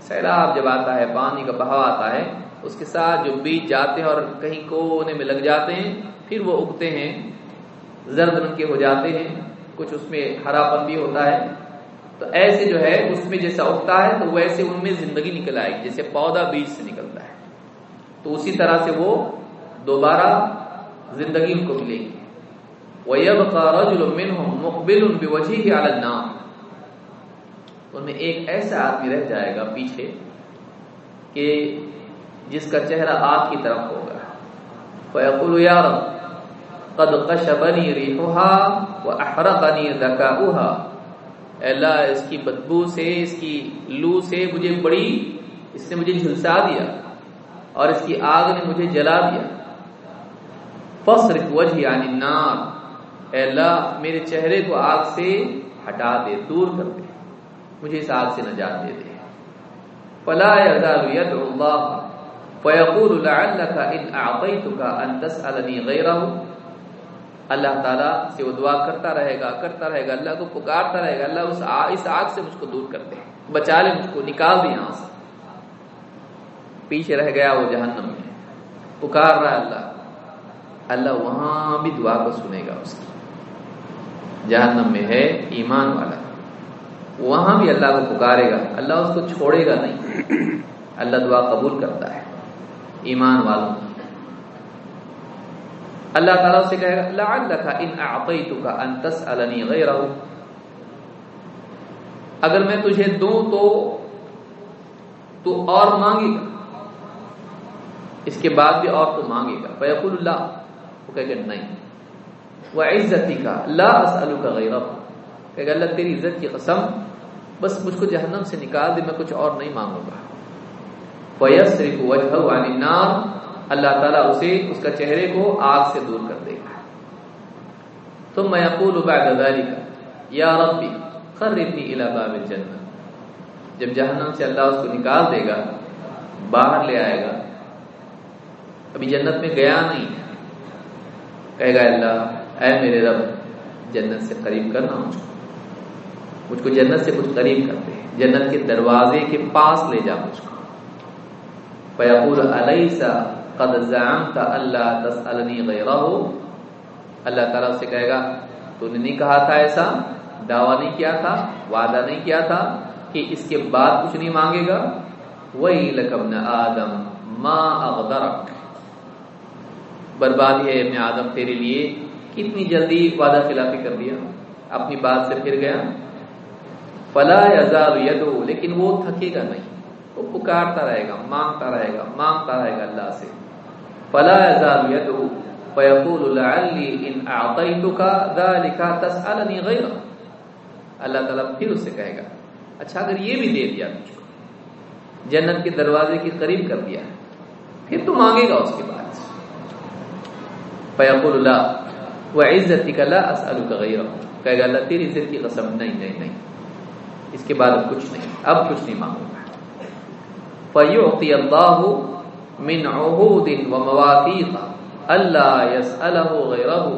سیلاب جب آتا ہے، پانی کا بہاو آتا ہے، اس کے ساتھ جو بیج جاتے ہیں اور کہیں کونے میں لگ جاتے ہیں، پھر وہ اگتے ہیں۔ زرد رنگ کے ہو جاتے ہیں، کچھ اس میں ہرا پن بھی ہوتا ہے۔ تو ایسے جو ہے، اس میں جیسا اگتا ہے، تو ویسے ان میں زندگی نکل آئے گی۔ جیسے پودا بیج سے نکلتا ہے۔ تو اسی طرح سے وہ دوبارہ زندگی ان کو ملے گی۔ وَيَبْقَى رَجُلٌ ان میں ایک ایسا آدمی رہ جائے گا پیچھے کہ جس کا چہرہ آگ کی طرف ہوگا۔ فَيَقُولُ يَا رَبْ قد قشبنی ریحها واحرقنی ذکاؤها اللہ، اس کی بدبو سے، اس کی لو سے مجھے بڑی، اس نے مجھے جھلسا دیا اور اس کی آگ نے مجھے جلا دیا۔ فصرف وجهي عن النار۔ اے اللہ، میرے چہرے کو آگ سے ہٹا دے، دور کر دے، مجھے اس آگ سے نجات دے دے۔ فلا يزال يدعو الله۔ فيقول لعلك ان اعطيتك ان تسالني غيره۔ اللہ تعالیٰ سے وہ دعا کرتا رہے گا، کرتا رہے گا، اللہ کو پکارتا رہے گا، اللہ اس آگ اس آگ سے مجھ کو دور کر دے، بچا لے مجھ کو، نکال دے یہاں سے۔ پیچھے رہ گیا وہ جہنم میں۔ پکار رہا اللہ۔ اللہ وہاں بھی دعا کو سنے گا اس کی۔ جہنم میں ہے ایمان والا۔ وہاں بھی اللہ کو پکارے گا۔ اللہ اس کو چھوڑے گا نہیں۔ اللہ دعا قبول کرتا ہے۔ ایمان والوں اللہ تعالیٰ سے کہے گا، لعلک ان اعطیتک ان تسألنی غیرہ اگر میں تجھے دوں تو تو اور مانگے گا۔ اس کے بعد بھی اور تو مانگے گا۔ فیقول اللہ، وہ کہے گا، نہیں. وہ عزتی کا لا اسألک غیرہ کہے گا، اللہ تیری عزت کی قسم، بس مجھ کو جہنم سے نکال دے، میں کچھ اور نہیں مانگوں گا۔ فیسرف وجہہ عن النار۔ اللہ تعالیٰ اسے، اس کا چہرے کو آگ سے دور کر دے گا۔ ثم يقول بعد ذلك یا ربی خربنی الى باب الجنہ۔ جب جہنم سے اللہ اس کو نکال دے گا، باہر لے آئے گا، ابھی جنت میں گیا نہیں۔ کہے گا اللہ، اے میرے رب، جنت سے قریب کرنا مجھ کو مجھ کو جنت سے کچھ قریب کر دے۔ جنت کے دروازے کے پاس لے جا مجھ کو۔ فیقول علیسا قد زعمت اللہ تسألنی غیرہ اللہ تعالیٰ سے کہے گا تو نے نہیں کہا تھا ایسا، دعویٰ نہیں کیا تھا، وعدہ نہیں کیا تھا کہ اس کے بعد کچھ نہیں مانگے گا؟ وہی لکبن آدم ما اغدرک بربادی ہے ابن آدم تیرے لیے، کتنی جلدی وعدہ خلافی کر دیا، اپنی بات سے پھر گیا۔ فلا یزال یدو لیکن وہ تھکے گا نہیں، وہ پکارتا رہے گا، مانگتا رہے گا، مانگتا رہے گا اللہ سے۔ فلا یزال یدو فیقول لعلی ان اعطیتک ذالک تسألنی غیرہ اللہ تعالیٰ پھر اس سے کہے گا اچھا اگر یہ بھی دے دیا تجھ کو، جنت کے دروازے کے قریب کر دیا پھر تو مانگے گا اس کے بعد۔ فیقول اللہ وہ عزت کا لا اسألک غیرہ۔ کہے گا، اللہ تیری عزت کی قسم، نہیں نہیں نہیں۔ اس کے بعد اب کچھ نہیں، اب کچھ نہیں مانگوں گا۔ فیعطی اللہ من عہود و مواثیق اللہ یسألہ غیرہ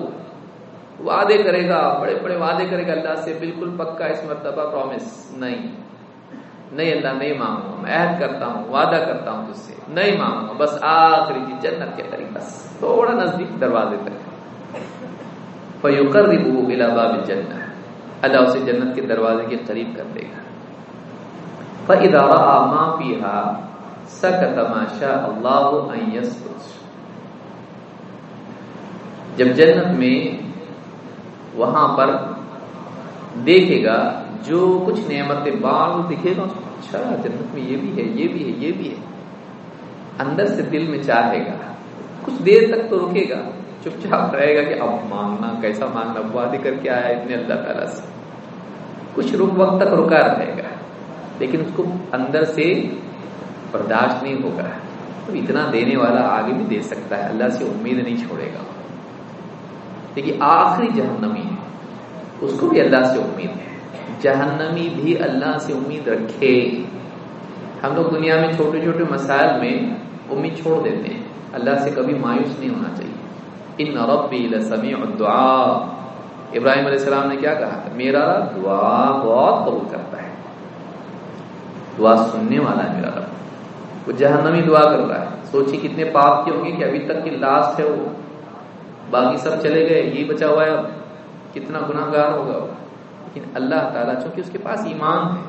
وعدے کرے گا، بڑے بڑے وعدے کرے گا، اللہ سے بالکل پکا اس مرتبہ پرومس نہیں۔ نہیں اللہ، نہیں مانگوں گا میں عہد کرتا ہوں، وعدہ کرتا ہوں تجھ سے۔ نہیں مانگوں گا بس آخری چیز جنت کے قریب، بس تھوڑا نزدیک دروازے تک۔ فیقربه الى باب الجنہ، اللہ اسے جنت کے دروازے کے قریب کر دے گا۔ فاذا راى ما فيها سكت ما ان جب جنت میں وہاں پر دیکھے گا جو کچھ نعمتیں بال دکھے گا اچھا جنت میں یہ بھی ہے، یہ بھی ہے، یہ بھی ہے۔ اندر سے دل میں چاہے گا، کچھ دیر تک تو رکے گا، چپ چاپ رہے گا کہ اب مانگنا، کیسا مانگنا، وعدے کر کے آیا اتنے اللہ تعالیٰ سے۔ کچھ رک وقت تک رکا رہے گا، لیکن اس کو اندر سے برداشت نہیں ہوگا تو اتنا دینے والا آگے بھی دے سکتا ہے۔ اللہ سے امید نہیں چھوڑے گا۔ لیکن آخری جہنمی ہے۔ اس کو بھی اللہ سے امید ہے۔ جہنمی بھی اللہ سے امید رکھے۔ ہم لوگ دنیا میں چھوٹے چھوٹے مسائل میں امید چھوڑ دیتے ہیں۔ اللہ سے کبھی مایوس نہیں ہونا چاہیے۔ ان ربی لسمیع الدعاء۔ ابراہیم علیہ السلام نے کیا کہا میرا دعا بہت قبول کرتا ہے۔ دعا سننے والا ہے میرا رب۔ وہ جہنمی دعا کر رہا ہے۔ سوچی کتنے پاپ کی ہوگی کہ ابھی تک کی لاسٹ ہے وہ۔ باقی سب چلے گئے یہ بچا ہوا ہے کتنا گناہ گار ہوگا وہ۔ لیکن اللہ تعالیٰ چونکہ اس کے پاس ایمان ہے،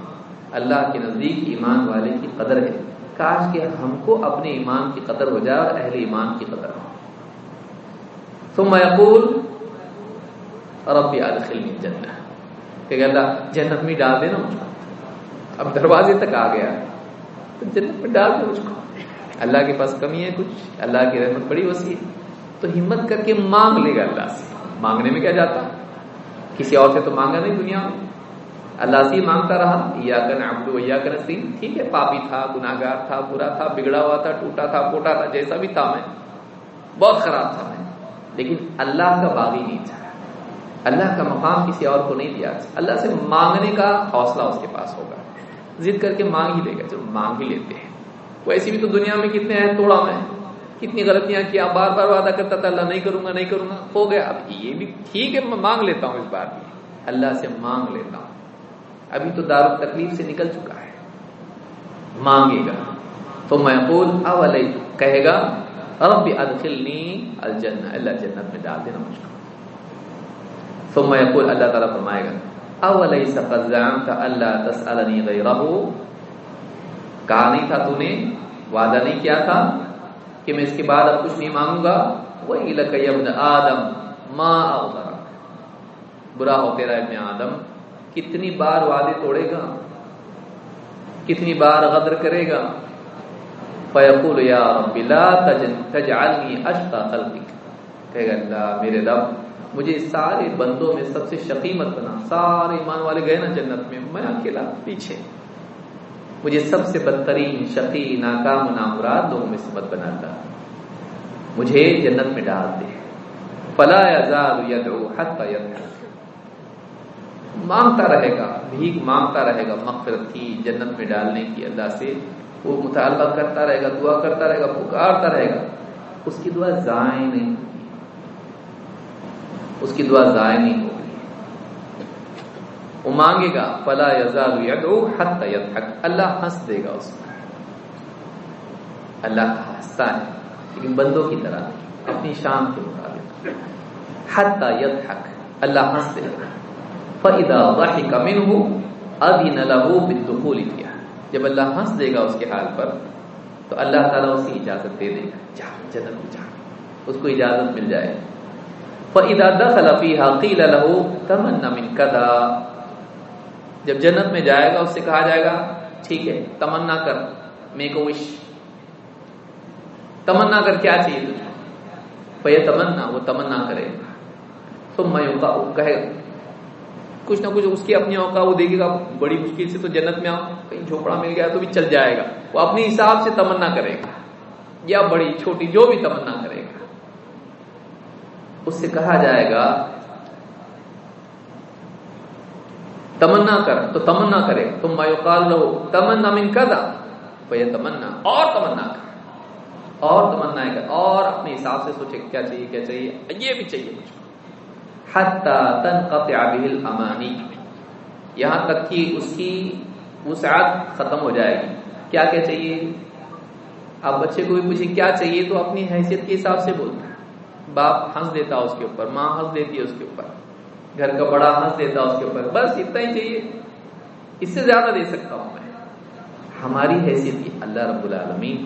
اللہ کے نزدیک ایمان والے کی قدر ہے۔ کاش کہ ہم کو اپنے ایمان کی قدر ہو جائے اور اہل ایمان کی قدر ہو۔ ثم يقول ربی ادخلنی جنہ کہ اللہ جنت میں ڈال دینا مجھ کو اب دروازے تک آ گیا۔ تو جنت میں ڈال دے مجھ کو۔ اللہ کے پاس کمی ہے کچھ، اللہ کی رحمت بڑی وسیع تو ہمت کر کے مانگ لے گا اللہ سے۔ مانگنے میں کیا جاتا؟ کسی اور سے تو مانگا نہیں دنیا میں۔ اللہ سے ہی مانگتا رہا۔ یا کر ابدو یا کر سین ٹھیک ہے، پاپی تھا گناگار تھا، برا تھا، بگڑا ہوا تھا، ٹوٹا تھا پوٹا تھا، جیسا بھی تھا میں۔ بہت خراب تھا میں۔ لیکن اللہ کا باغی نہیں تھا۔ اللہ کا مقام کسی اور کو نہیں دیا۔ اللہ سے مانگنے کا حوصلہ اس کے پاس ہوگا۔ ضد کر کے مانگ ہی لے گا چلو مانگ ہی لیتے ہیں۔ ویسے بھی تو دنیا میں کتنے ہیں، توڑا میں۔ کتنی غلطیاں کیا، بار بار وعدہ کرتا تھا، اللہ نہیں کروں گا، نہیں کروں گا۔ ہو گیا، اب یہ بھی ٹھیک ہے، میں مانگ لیتا ہوں اس بار بھی اللہ سے مانگ لیتا ہوں۔ ابھی تو دار تکلیف سے نکل چکا ہے۔ مانگے گا۔ تو میں قول اول کہے گا، رب ادخلنی الجنہ۔ اللہ جنت میں ڈال دینا مجھ کو۔ ثم يقول اللہ تعالیٰ فرمائے گا اولیس قد زعمت اللہ تسألنی غیرہ کہا نہیں تھا تو نے، وعدہ نہیں کیا تھا کہ میں اس کے بعد اب کچھ نہیں مانگوں گا۔ وہی لک ابن آدم، ما اغدرک برا ہو تیرا ابن آدم، کتنی بار وعدے توڑے گا؟ کتنی بار غدر کرے گا؟ فیقول یا رب، لا تجعلنی اشقا قلبک کہے گا اللہ میرے رب مجھے سارے بندوں میں سب سے شقیمت بنا۔ سارے ایمان والے گئے نا جنت میں۔ میں اکیلا پیچھے۔ مجھے سب سے بدترین، شقی، ناکام نامراد لوگوں میں سے بناتا۔ مجھے جنت میں ڈال دے۔ فلا یزال یدعو حتی یدعو مانگتا رہے گا، بھیک مانگتا رہے گا، مغفرت کی جنت میں ڈالنے کی اللہ سے۔ وہ مطالبہ کرتا رہے گا، دعا کرتا رہے گا، پکارتا رہے گا۔ اس کی دعا ضائع نہیں۔ اس کی دعا ضائع نہیں ہوگی وہ مانگے گا، فلا یزال یدعو حتی یضحک اللہ ہنس دے گا اس میں۔ اللہ ہنستا ہے، لیکن بندوں کی طرح نہیں، اپنی شام کے مطابق۔ حتی یضحک اللہ ہنس دے گا۔ فَإِذَا ضَحِكَ مِنْهُ، أَذِنَ لَهُ بِالدُّخُولِ فِيهَا۔ جب اللہ ہنس دے گا اس کے حال پر، تو اللہ تعالیٰ اسے اجازت دے دے گا۔ جا، جنت میں جا۔ اس کو اجازت مل جائے۔ فَإِذَا دَخَلَ فِيهَا قِيلَ لَهُ تَمَنَّ مِنْ كَذَا جب جنت میں جائے گا، اس سے کہا جائے گا، ٹھیک ہے، تمنا کر میک وش تمنا کر کیا چاہیے تجھے فَيَ تمنا وہ تمنا کرے ثم يُقَعُ کہے کچھ نہ کچھ اس کی اپنی اوقات وہ دیکھے گا بڑی مشکل سے تو جنت میں آؤ، کہیں جھوپڑا مل گیا تو بھی چل جائے گا۔ وہ اپنے حساب سے تمنا کرے گا، یا بڑی، چھوٹی، جو بھی تمنا کرے۔ اس سے کہا جائے گا، تمنا کر، تو تمنا کرے تم مایوکال رہو تمنا من کدا یہ تمنا، اور تمنا کر، اور تمنا کر، اور اپنے حساب سے سوچے کیا چاہیے کیا چاہیے یہ بھی چاہیے مجھ کو۔ تنقطع به الامانی، یہاں تک کہ اس کی وسعت ختم ہو جائے گی۔ کیا کیا چاہیے؟ اب بچے کو بھی پوچھے کیا چاہیے؟ تو اپنی حیثیت کے حساب سے بولتا ہے۔ باپ ہنس دیتا اس کے اوپر، ماں ہنس دیتی ہے اس کے اوپر، گھر کا بڑا ہنس دیتا اس کے اوپر۔ بس اتنا ہی چاہیے۔ اس سے زیادہ دے سکتا ہوں میں۔ ہماری حیثیت کی اللہ رب العالمین۔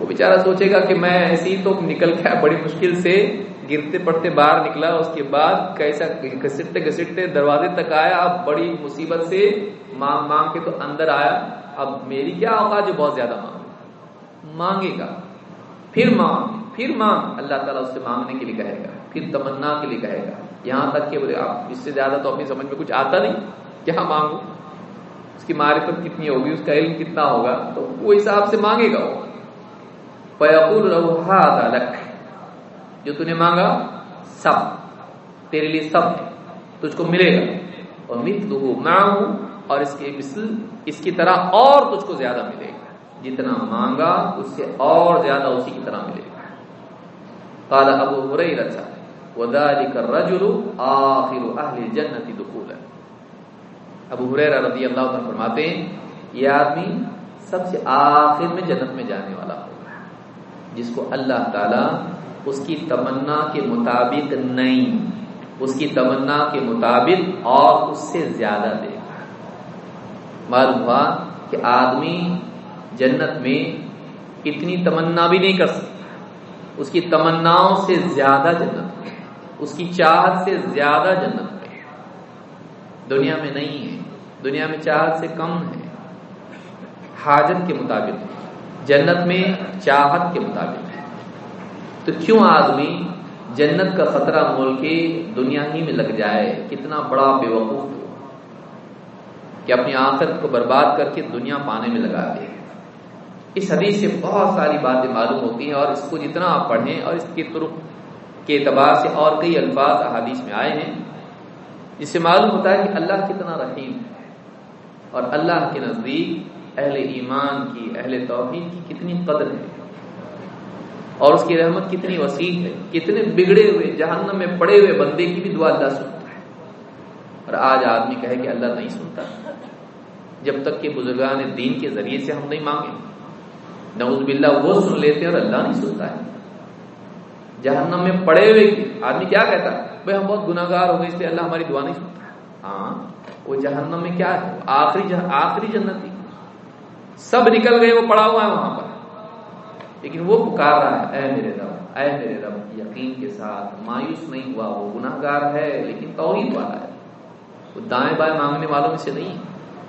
وہ بیچارہ سوچے گا کہ میں ایسی تو نکل گیا بڑی مشکل سے گرتے پڑتے باہر نکلا، اس کے بعد کیسا گھسٹتے گھسٹتے دروازے تک آیا، اب بڑی مصیبت سے مانگ مانگ کے تو اندر آیا۔ اب میری کیا اوقات جو بہت زیادہ مانگ۔ مانگے گا۔ پھر مانگ پھر مانگ اللہ تعالیٰ اس سے مانگنے کے لیے کہے گا، پھر تمنا کے لیے کہے گا۔ یہاں تک کہ بولے، آپ اس سے زیادہ تو اپنی سمجھ میں کچھ آتا نہیں۔ کیا مانگو؟ اس کی معرفت کتنی ہوگی؟ اس کا علم کتنا ہوگا؟ تو وہ حساب سے مانگے گا وہ۔ فیقول رہا جو تو نے مانگا، سب۔ تیرے لیے سب ہے، تجھ کو ملے گا۔ اور مثلہ اور اس کے مثل، اس کی طرح اور تجھ کو زیادہ ملے گا۔ جتنا مانگا، اس سے اور زیادہ اسی کی طرح ملے گا۔ قال ابو هريره وذلك الرجل اخر اهل الجنه دخولا. ابو ہریرہ رضی اللہ عنہ فرماتے ہیں، یہ آدمی سب سے آخر میں جنت میں جانے والا ہوگا۔ جس کو اللہ تعالی اس کی تمنا کے مطابق نہیں، اس کی تمنا کے مطابق اور اس سے زیادہ دے۔ گا معلوم ہوا کہ آدمی جنت میں اتنی تمنا بھی نہیں کر سکتا۔ اس کی تمناؤں سے زیادہ جنت میں اس کی چاہت سے زیادہ جنت میں دنیا میں نہیں ہے۔ دنیا میں چاہت سے کم ہے۔ حاجت کے مطابق۔ جنت میں چاہت کے مطابق۔ تو کیوں آدمی جنت کا خطرہ مول کے دنیا ہی میں لگ جائے؟ کتنا بڑا بے وقوف ہو۔ کہ اپنی آخرت کو برباد کر کے دنیا پانے میں لگا دے۔ اس حدیث سے بہت ساری باتیں معلوم ہوتی ہیں اور اس کو جتنا آپ پڑھیں اور اس کے طرق کے اعتبار سے اور کئی الفاظ احادیث میں آئے ہیں، جس سے معلوم ہوتا ہے کہ اللہ کتنا رحیم ہے اور اللہ کے نزدیک اہل ایمان کی، اہل توحید کی کتنی قدر ہے اور اس کی رحمت کتنی وسیع ہے، کتنے بگڑے ہوئے، جہنم میں پڑے ہوئے بندے کی بھی دعا اللہ سنتا ہے۔ اور آج آدمی کہے کہ اللہ نہیں سنتا۔ جب تک کہ بزرگان دین کے ذریعے سے ہم نہیں مانگے نعوذ باللہ وہ سن لیتے اور اللہ نہیں سنتا ہے۔ جہنم میں پڑے ہوئے آدمی کیا کہتا بھائی ہم بہت گناگار ہو گئے اس لیے اللہ ہماری دعا نہیں سنتا ہاں وہ جہنم میں کیا ہے؟ آخری آخری جنتی سب نکل گئے، وہ پڑا ہوا ہے وہاں پر۔ لیکن وہ پکار رہا ہے، اے میرے رب، اے میرے رب، یقین کے ساتھ، مایوس نہیں ہوا، وہ گناہ گار ہے، لیکن توحید والا ہے۔ وہ دائیں بائیں مانگنے والوں میں سے نہیں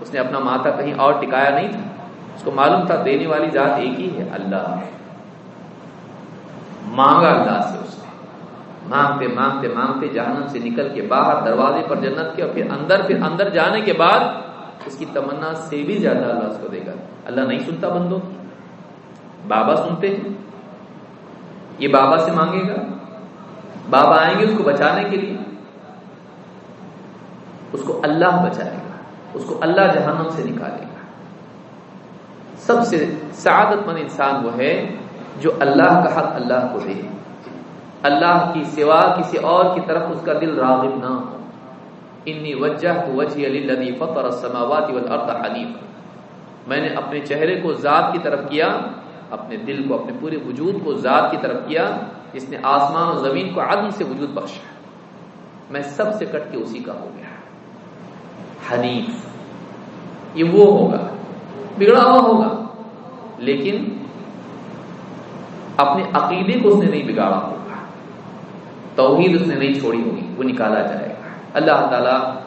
اس نے اپنا ماتا کہیں اور ٹکایا نہیں تھا۔ اس کو معلوم تھا دینے والی ذات ایک ہی ہے، اللہ۔ مانگا اللہ سے اس نے۔ مانگتے مانگتے مانگتے جہنم سے نکل کے باہر، دروازے پر جنت کے اور پھر اندر پھر اندر جانے کے بعد اس کی تمنا سے بھی زیادہ اللہ اس کو دے گا۔ اللہ نہیں سنتا بندوں کی۔ بابا سنتے ہیں۔ یہ بابا سے مانگے گا۔ بابا آئیں گے اس کو بچانے کے لیے۔ اس کو اللہ بچائے گا۔ اس کو اللہ جہنم سے نکالے گا۔ سب سے سعادت مند انسان وہ ہے جو اللہ کا حق اللہ کو دے۔ اللہ کی سوا کسی اور کی طرف اس کا دل راغب نہ ہو۔ انی وجہ وجہ علی فطر السماوات والارض حنیف میں نے اپنے چہرے کو ذات کی طرف کیا، اپنے دل کو، اپنے پورے وجود کو ذات کی طرف کیا، جس نے آسمان اور زمین کو عدم سے وجود بخشا۔ میں سب سے کٹ کے اسی کا ہو گیا۔ حنیف۔ یہ وہ ہوگا۔ بگڑا ہوا ہوگا۔ لیکن اپنے عقیدے کو اس نے نہیں بگاڑا ہوگا۔ توحید اس نے نہیں چھوڑی ہوگی، وہ نکالا جائے گا۔ اللہ تعالی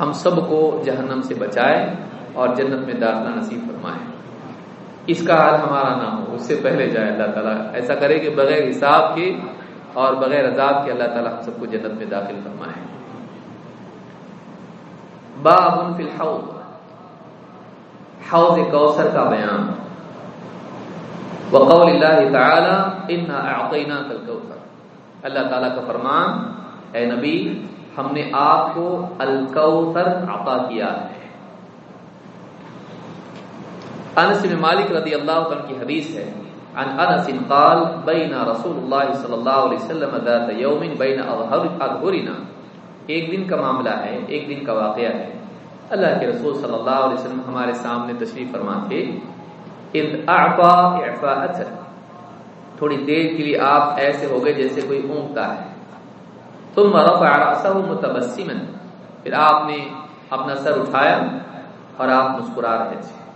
ہم سب کو جہنم سے بچائے اور جنت میں داخلہ نصیب فرمائے۔ اس کا حال ہمارا نہ ہو، اس سے پہلے جائے اللہ تعالیٰ۔ ایسا کرے کہ بغیر حساب کے اور بغیر عذاب کے اللہ تعالیٰ ہم سب کو جنت میں داخل فرمائے۔ باب فی الحوض۔ حوض کوثر کا بیان۔ وقول اللہ تعالی، انا اعطیناک الکوثر اللہ تعالیٰ کا فرمان، اے نبی، ہم نے آپ کو الکوثر عطا کیا ہے۔ انس بن مالک رضی اللہ عنہ کی حدیث ہے، عن انس قال، بین رسول اللہ صلی اللہ علیہ وسلم ذات یوم بین اظہرنا۔ ایک دن کا معاملہ ہے، ایک دن کا واقعہ ہے۔ اللہ کے رسول صلی اللہ علیہ وسلم ہمارے سامنے تشریف فرما تھے تھوڑی دیر کے لیے آپ ایسے ہو گئے جیسے کوئی اونگتا ہے۔ ثم رفع رأسه متبسما۔ پھر آپ نے اپنا سر اٹھایا اور آپ مسکرا رہے تھے۔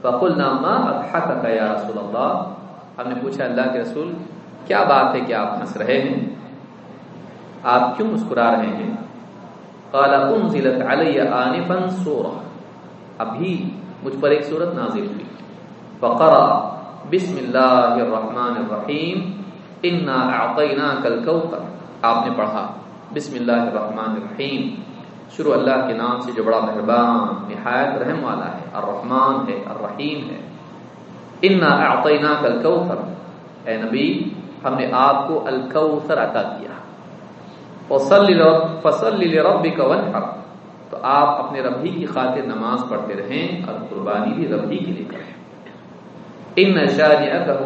فقلنا ما اضحكك رسول اللہ ہم نے پوچھا، اللہ کے رسول، کیا بات ہے کہ آپ ہنس رہے ہیں؟ آپ کیوں مسکرا رہے ہیں؟ قال انزلت علی آنفا سورہ. ابھی مجھ پر ایک سورت نازل ہوئی. فقرا بسم اللہ الرحمن الرحیم. انا اعطیناک الکوثر. آپ نے پڑھا. بسم اللہ الرحمن الرحیم. شروع اللہ کے نام سے جو بڑا مہربان نہایت رحم والا ہے. الرحمن ہے، الرحیم ہے. انا اعطیناک الکوثر. اے نبی، ہم نے آپ کو الکوثر عطا کیا. فصل تو آپ اپنے ربی کی خاطر نماز پڑھتے رہیں اور قربانی بھی ربی کے لیے کریں. ان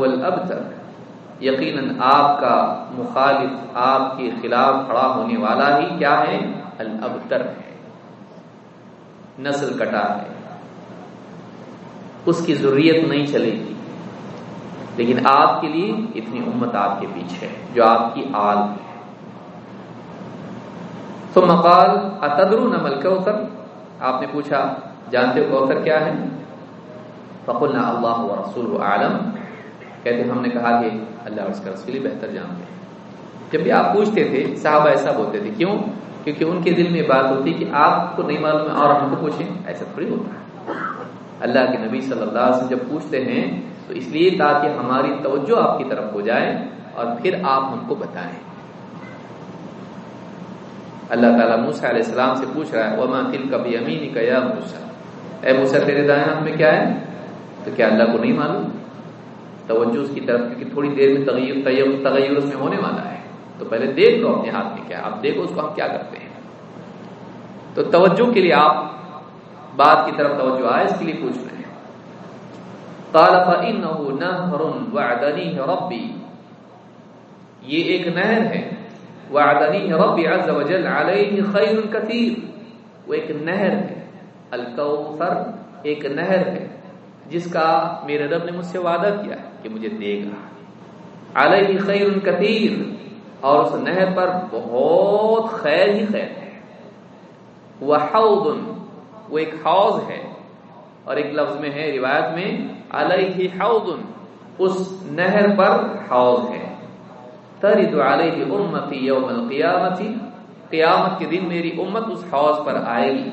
الابتر یقیناً آپ کا مخالف آپ کے خلاف کھڑا ہونے والا ہی کیا ہے؟ الابتر ہے. نسل کٹا ہے. اس کی ضروریت نہیں چلے گی. لیکن آپ کے لیے اتنی امت آپ کے پیچھے ہے جو آپ کی آل ہے. تو مقال اتدر نمل کوثر آپ نے پوچھا، جانتے ہو کوثر کیا ہے؟ فقلنا، اللہ و رسول عالم کہتے ہم نے کہا کہ اللہ اور اس کا رسول بہتر جانتے ہیں جب بھی آپ پوچھتے تھے، صحابہ ایسا بولتے تھے، کیوں؟ کیونکہ ان کے دل میں بات ہوتی کہ آپ کو نہیں معلوم ہے، اور ہم کو پوچھیں، ایسا تھوڑی ہوتا ہے۔ اللہ کے نبی صلی اللہ علیہ وسلم جب پوچھتے ہیں، تو اس لیے تاکہ ہماری توجہ آپ کی طرف ہو جائے اور پھر آپ ہم کو بتائیں۔ اللہ تعالیٰ موسا علیہ السلام سے پوچھ رہا ہے، وما تل کبھی امین کا یا موسا اے موسا تیرے دائیں ہاتھ میں کیا ہے؟ تو کیا اللہ کو نہیں معلوم؟ توجہ اس کی طرف، کیونکہ تھوڑی دیر میں تغیر تغیر اس میں ہونے والا ہے۔ تو پہلے دیکھ لو اپنے ہاتھ میں کیا آپ دیکھو اس کو ہم کیا کرتے ہیں۔ تو توجہ کے لیے آپ بات کی طرف توجہ آئے، اس کے لیے پوچھ رہے ہیں۔ قال فإنه نهر وعدنيه ربي۔ یہ ایک نہر ہے۔ وعدنيه ربي عز وجل عليه خير كثير وہ ایک نہر ہے، الکوثر ایک نہر ہے، جس کا میرے رب نے مجھ سے وعدہ کیا ہے کہ مجھے دے گا۔ علیہ خیر کثیر، اور اس نہر پر بہت خیر ہی خیر ہے۔ وہ وہ ایک حوض ہے، اور ایک لفظ میں ہے، روایت میں علیہ حوض، اس نہر پر حوض ہے۔ ترد علیہ امتی یوم القیامت قیامت کے دن میری امت اس حوض پر آئے گی۔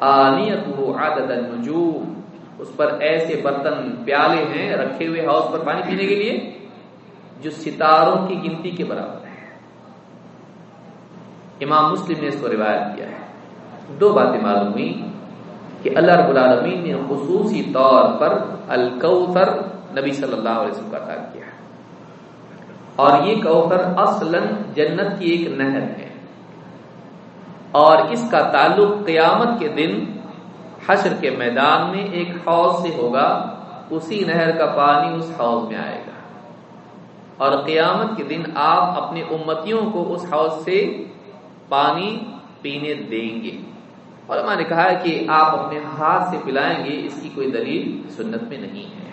آنیتہ عدد النجوم، اس پر ایسے برتن پیالے ہیں رکھے ہوئے حوض پر پانی پینے کے لیے، جو ستاروں کی گنتی کے برابر ہے امام مسلم نے اس کو روایت کیا ہے۔ دو باتیں معلوم ہوئی کہ اللہ رب العالمین نے خصوصی طور پر الکوثر نبی صلی اللہ علیہ وسلم کا عطا کیا۔ اور یہ کوثر اصلا جنت کی ایک نہر ہے۔ اور اس کا تعلق قیامت کے دن حشر کے میدان میں ایک حوض سے ہوگا۔ اسی نہر کا پانی اس حوض میں آئے گا۔ اور قیامت کے دن آپ اپنی امتیوں کو اس حوض سے پانی پینے دیں گے۔ علماء نے کہا کہ آپ اپنے ہاتھ سے پلائیں گے، اس کی کوئی دلیل سنت میں نہیں ہے۔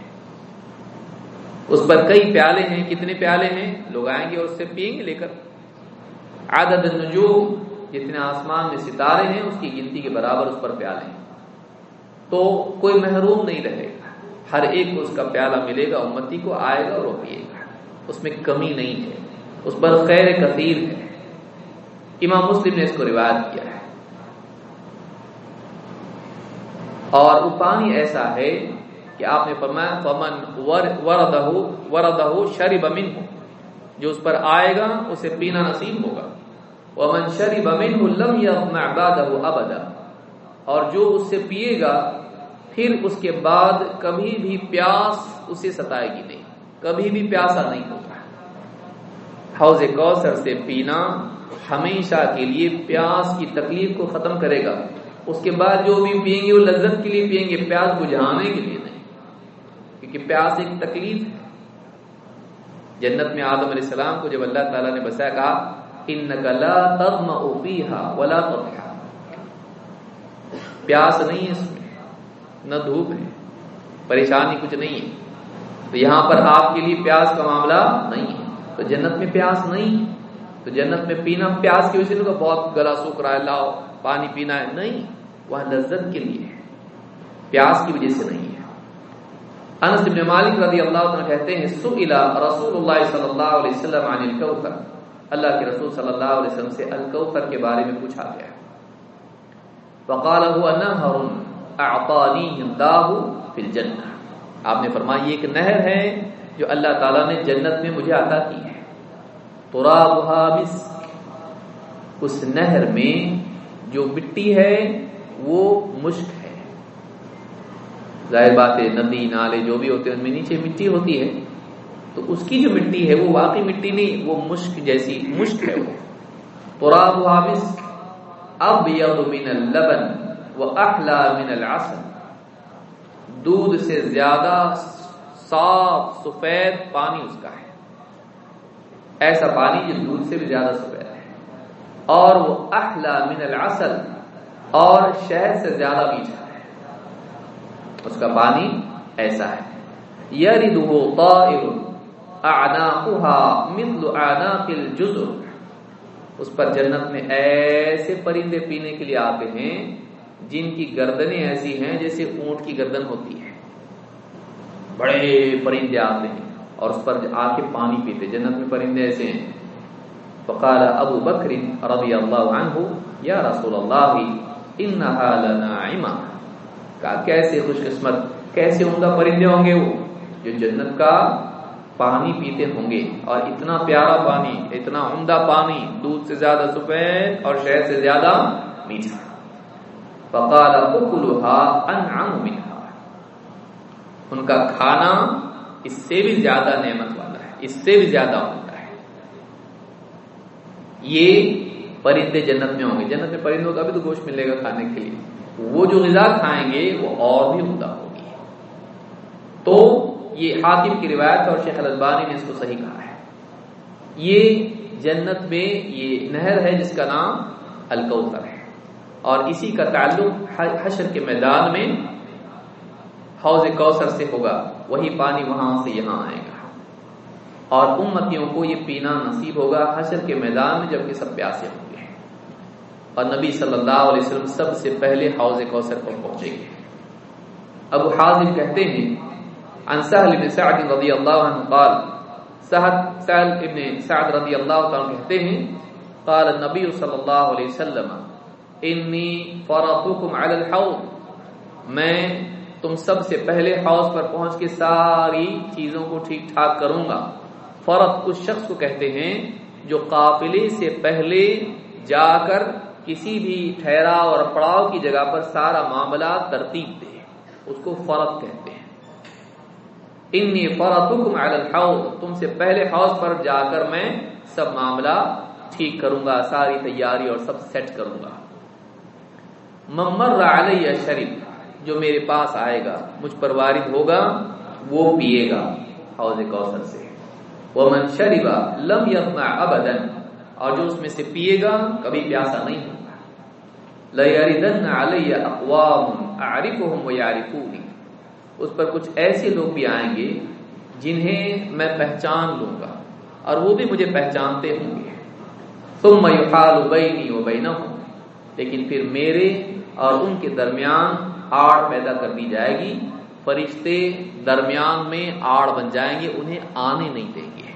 اس پر کئی پیالے ہیں، کتنے پیالے ہیں؟ لوگ آئیں گے اور اس سے پیئیں گے لے کر۔ عدد النجوم، جتنے آسمان میں ستارے ہیں، اس کی گنتی کے برابر اس پر پیالے ہیں۔ تو کوئی محروم نہیں رہے گا۔ ہر ایک کو اس کا پیالہ ملے گا، امتی کو آئے گا اور وہ پیے گا۔ اس میں کمی نہیں ہے۔ اس پر خیر کثیر ہے۔ امام مسلم نے اس کو روایت کیا ہے۔ اور وہ پانی ایسا ہے کہ آپ نے فرمایا، فمن وردہ وردہ شرب منه۔ جو اس پر آئے گا، اسے پینا نصیب ہوگا۔ ومن شرب منه لم يظمع بعده ابدا اور جو اس سے پیے گا، پھر اس کے بعد کبھی بھی پیاس اسے ستائے گی نہیں۔ کبھی بھی پیاسا نہیں ہوگا۔ حوض کوثر سے پینا ہمیشہ کے لیے پیاس کی تکلیف کو ختم کرے گا۔ اس کے بعد جو بھی پیئیں گے، وہ لذت کے لیے پیئیں گے، پیاس بجھانے کے لیے نہیں۔ کیونکہ پیاس ایک تکلیف ہے۔ جنت میں آدم علیہ السلام کو جب اللہ تعالیٰ نے بسایا، کہا ولا پیاس نہیں ہے اس میں، نہ دھوپ ہے، پریشانی کچھ نہیں ہے۔ تو یہاں پر آپ کے لیے پیاس کا معاملہ نہیں ہے۔ تو جنت میں پیاس نہیں تو جنت میں پینا، پیاس کی وجہ سے بہت گلا سوکھ رہا ہے، لاؤ، پانی پینا ہے، نہیں۔ وہ لذت کے لیے ہے۔ پیاس کی وجہ سے نہیں ہے۔ انس بن مالک رضی اللہ عنہ کہتے ہیں سئلا رسول اللہ صلی اللہ علیہ وسلم عن الکوثر۔ اللہ کے رسول صلی اللہ علیہ وسلم سے الکوثر کے بارے میں پوچھا گیا۔ فقال هو نهر اعطانيه الله في الجنہ۔ آپ نے فرمایا، یہ ایک نہر ہے جو اللہ تعالی نے جنت میں مجھے عطا کی ہے۔ ترابها مسک۔ اس نہر میں جو مٹی ہے، وہ مشک ہے۔ ظاہر بات ہے، ندی، نالے، جو بھی ہوتے ہیں، ان میں نیچے مٹی ہوتی ہے۔ تو اس کی جو مٹی ہے، وہ واقعی مٹی نہیں، وہ مشک جیسی مشک ہے وہ۔ اب من اللبن و من العسل۔ دودھ سے زیادہ صاف سفید پانی اس کا ہے۔ ایسا پانی جو دودھ سے بھی زیادہ سفید ہے۔ اور وہ احلا من العسل اور شہد سے زیادہ میٹھا ہے۔ اس کا پانی ایسا ہے۔ یردہ طائر اعناقها مثل اعناق الجزر۔ اس پر جنت میں ایسے پرندے پینے کے لیے آتے ہیں جن کی گردنیں ایسی ہیں جیسے اونٹ کی گردن ہوتی ہے بڑے پرندے آتے ہیں اور اس پر آ کے پانی پیتے جنت میں پرندے ایسے ہیں۔ فقال ابو بکر رضی اللہ عنہ، یا رسول اللہ، انہا لناعمہ۔ کہا کیسے خوش قسمت کیسے عمدہ پرندے ہوں گے وہ؟ جو جنت کا پانی پیتے ہوں گے۔ اور اتنا پیارا پانی، اتنا عمدہ پانی، دودھ سے زیادہ سفید اور شہد سے زیادہ میٹھا۔ فقال اکلها انعم منها۔ ان کا کھانا اس سے بھی زیادہ نعمت والا ہے، اس سے بھی زیادہ عمدہ ہے۔ یہ پرندے جنت میں ہوں گے۔ جنت میں پرندوں کا بھی تو گوشت ملے گا کھانے کے لیے۔ وہ جو غذا کھائیں گے وہ اور بھی عمدہ ہوگی۔ تو یہ حاکم کی روایت اور شیخ البانی نے اس کو صحیح کہا ہے۔ یہ جنت میں یہ نہر ہے جس کا نام الکوثر ہے۔ اور اسی کا تعلق حشر کے میدان میں حوض کوثر سے ہوگا۔ وہی پانی وہاں سے یہاں آئے گا۔ اور امتیوں کو یہ پینا نصیب ہوگا حشر کے میدان میں جبکہ سب پیاسے ہوں۔ گے اور نبی صلی اللہ علیہ وسلم سب سے پہلے حوض کوثر پر پہنچیں گے۔ ابو حازم کہتے ہیں، عن سهل بن سعد رضی اللہ عنہ قال، سہل ابن سعد رضی اللہ عنہ کہتے ہیں، قال النبی صلی اللہ علیہ وسلم، انی فرطکم علی الحوض. میں تم سب سے پہلے حوض پر پہنچ کے ساری چیزوں کو ٹھیک ٹھاک کروں گا۔ فرق اس شخص کو کہتے ہیں جو قافلے سے پہلے جا کر کسی بھی ٹھہراؤ اور پڑاؤ کی جگہ پر سارا معاملہ ترتیب دے۔ اس کو فرق کہتے ہیں۔ انی فرتکم علی الحوض تم سے پہلے حوض پر جا کر میں سب معاملہ ٹھیک کروں گا، ساری تیاری اور سب سیٹ کروں گا۔ ممر علی شریف جو میرے پاس آئے گا، مجھ پر وارد ہوگا، وہ پیے گا حوض کوثر سے۔ ومن شربا لم يطمع ابدا اور جو اس میں سے پیے گا، کبھی پیاسا نہیں ہوگا۔ لَيَرِدَنَّ عَلَيَّ أَقْوَامٌ أَعْرِفُهُمْ وَيَعْرِفُونِ۔ اس پر کچھ ایسے لوگ بھی آئیں گے جنہیں میں پہچان لوں گا، اور وہ بھی مجھے پہچانتے ہوں گے۔ ثم يحال بيني وبينهم۔ لیکن پھر میرے اور ان کے درمیان آڑ پیدا کر دی جائے گی۔ فرشتے درمیان میں آڑ بن جائیں گے، انہیں آنے نہیں دیں گے۔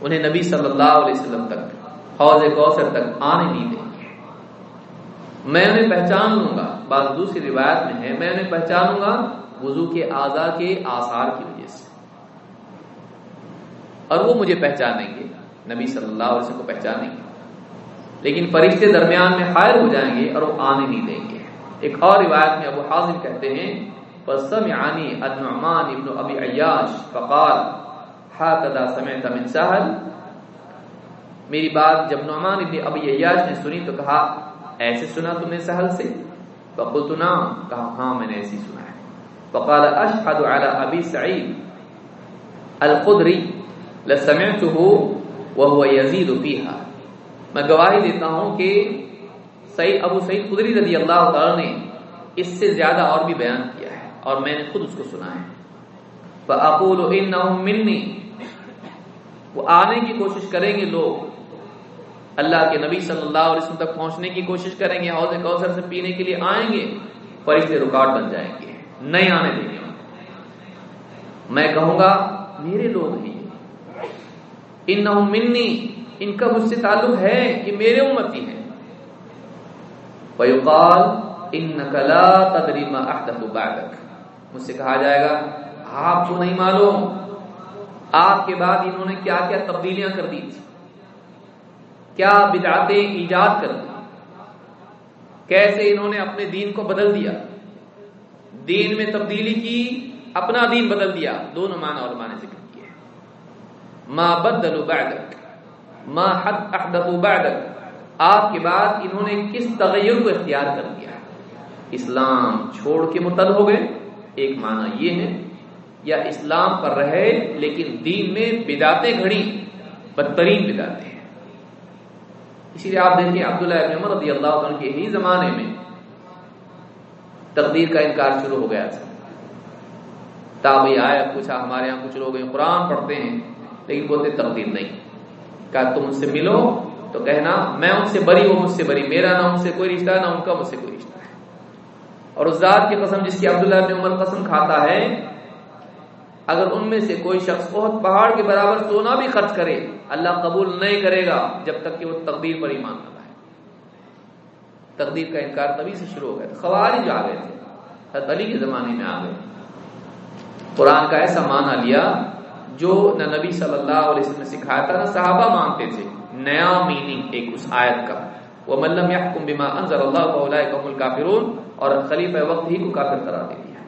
انہیں نبی صلی اللہ علیہ وسلم تک، حوض کوثر تک آنے نہیں دیں گے۔ میں انہیں پہچان لوں گا۔ بعض دوسری روایت میں ہے، میں انہیں پہچانوں گا وضو کے اعضا کے آثار کی وجہ سے۔ اور وہ مجھے پہچانیں گے، نبی صلی اللہ علیہ وسلم کو پہچانیں گے۔ لیکن فرشتے درمیان میں حائر ہو جائیں گے اور وہ آنے نہیں دیں گے۔ ایک اور روایت میں ابو حاضر کہتے ہیں، فَسَمِعَنِي النُّعْمَانِ ابن ابی عیاش فقال حَاكَدَا سَمِعْتَ مِنْ سَهَل۔ میری بات جب نعمان ابن ابی عیاش نے سنی تو کہا ایسے سنا تم نے سہل سے؟ فقلت نعم کہا ہاں میں نے ایسی سنا ہے۔ فقال اشهد على ابي سعيد الخدري لسمعته وهو يزيد فيها میں گواہی دیتا ہوں کہ سعید، ابو سعید خدری رضی اللہ تعالی نے اس سے زیادہ اور بھی بیان کیا ہے، اور میں نے خود اس کو سنا ہے۔ فاقول انهم مني وہ آنے کی کوشش کریں گے لوگ اللہ کے نبی صلی اللہ علیہ وسلم تک پہنچنے کی کوشش کریں گے حوض کوثر سے پینے کے لیے آئیں گے فرشتے رکاوٹ بن جائیں گے۔ نہیں آنے دیں گے۔ میں کہوں گا، میرے لوگ ہی ان منی، ان کا مجھ سے تعلق ہے کہ میرے امتی ہیں۔ ویقال انك لا تدري ما بعدك مجھ سے کہا جائے گا، آپ کو نہیں معلوم۔ آپ کے بعد انہوں نے کیا کیا تبدیلیاں کر دی تھی کیا بدعتیں ایجاد کر دی؟ کیسے انہوں نے اپنے دین کو بدل دیا؟ دین میں تبدیلی کی، اپنا دین بدل دیا۔ دونوں معنی علماء نے ذکر کیا ما بدلوا بعدك، ما حد احدثوا بعدك۔ آپ کے بعد انہوں نے کس تغیر کو اختیار کر دیا؟ اسلام چھوڑ کے مرتد ہو گئے۔ ایک معنی یہ ہے، یا اسلام پر رہے لیکن دین میں بداتیں گھڑی، بدترین بداتیں اسی لیے آپ دیکھیں عبداللہ ابن عمر رضی اللہ عنہ کے ہی زمانے میں تقدیر کا انکار شروع ہو گیا تھا۔ تابعی آیا، پوچھا، ہمارے یہاں کچھ لوگ قرآن پڑھتے ہیں، لیکن بولتے تقدیر نہیں۔ کہا، تم ان سے ملو تو کہنا، میں ان سے بری وہ مجھ سے بری، میرا نہ ان سے کوئی رشتہ ہے نہ ان کا مجھ سے کوئی رشتہ۔ ہے اور اس ذات کی قسم جس کی عبداللہ ابن عمر قسم کھاتا ہے اگر ان میں سے کوئی شخص بہت پہاڑ کے برابر سونا بھی خرچ کرے، اللہ قبول نہیں کرے گا جب تک کہ وہ تقدیر پر ایمان نہ لائے۔ تقدیر کا انکار تبھی سے شروع ہو گیا خوارج آ گئے تھے۔ حضرت علی کے زمانے میں آ گئے۔ قرآن کا ایسا معنی لیا جو نہ نبی صلی اللہ علیہ وسلم نے سکھایا تھا، نہ صحابہ مانتے تھے۔ نیا میننگ ایک اس آیت کا۔ وہ ملم یحکم بما انزل اللہ فاولئک هم الکافرون اور خلیفہ وقت ہی کو کافر قرار دے دیا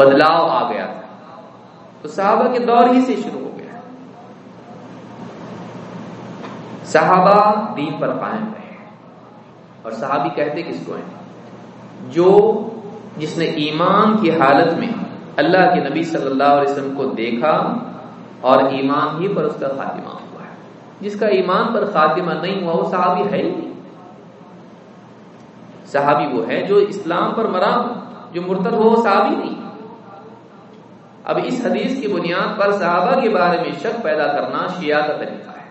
بدلاؤ آ گیا تھا۔ تو صحابہ کے دور ہی سے شروع ہو گیا۔ صحابہ دین پر قائم رہے۔ اور صحابی کہتے کس کو ہیں؟ جو جس نے ایمان کی حالت میں اللہ کے نبی صلی اللہ علیہ وسلم کو دیکھا اور ایمان ہی پر اس کا خاتمہ ہوا ہے۔ جس کا ایمان پر خاتمہ نہیں ہوا، وہ صحابی ہے ہی نہیں۔ صحابی وہ ہے جو اسلام پر مرا جو مرتد ہو، وہ صحابی نہیں۔ اب اس حدیث کی بنیاد پر صحابہ کے بارے میں شک پیدا کرنا شیعہ کا طریقہ ہے۔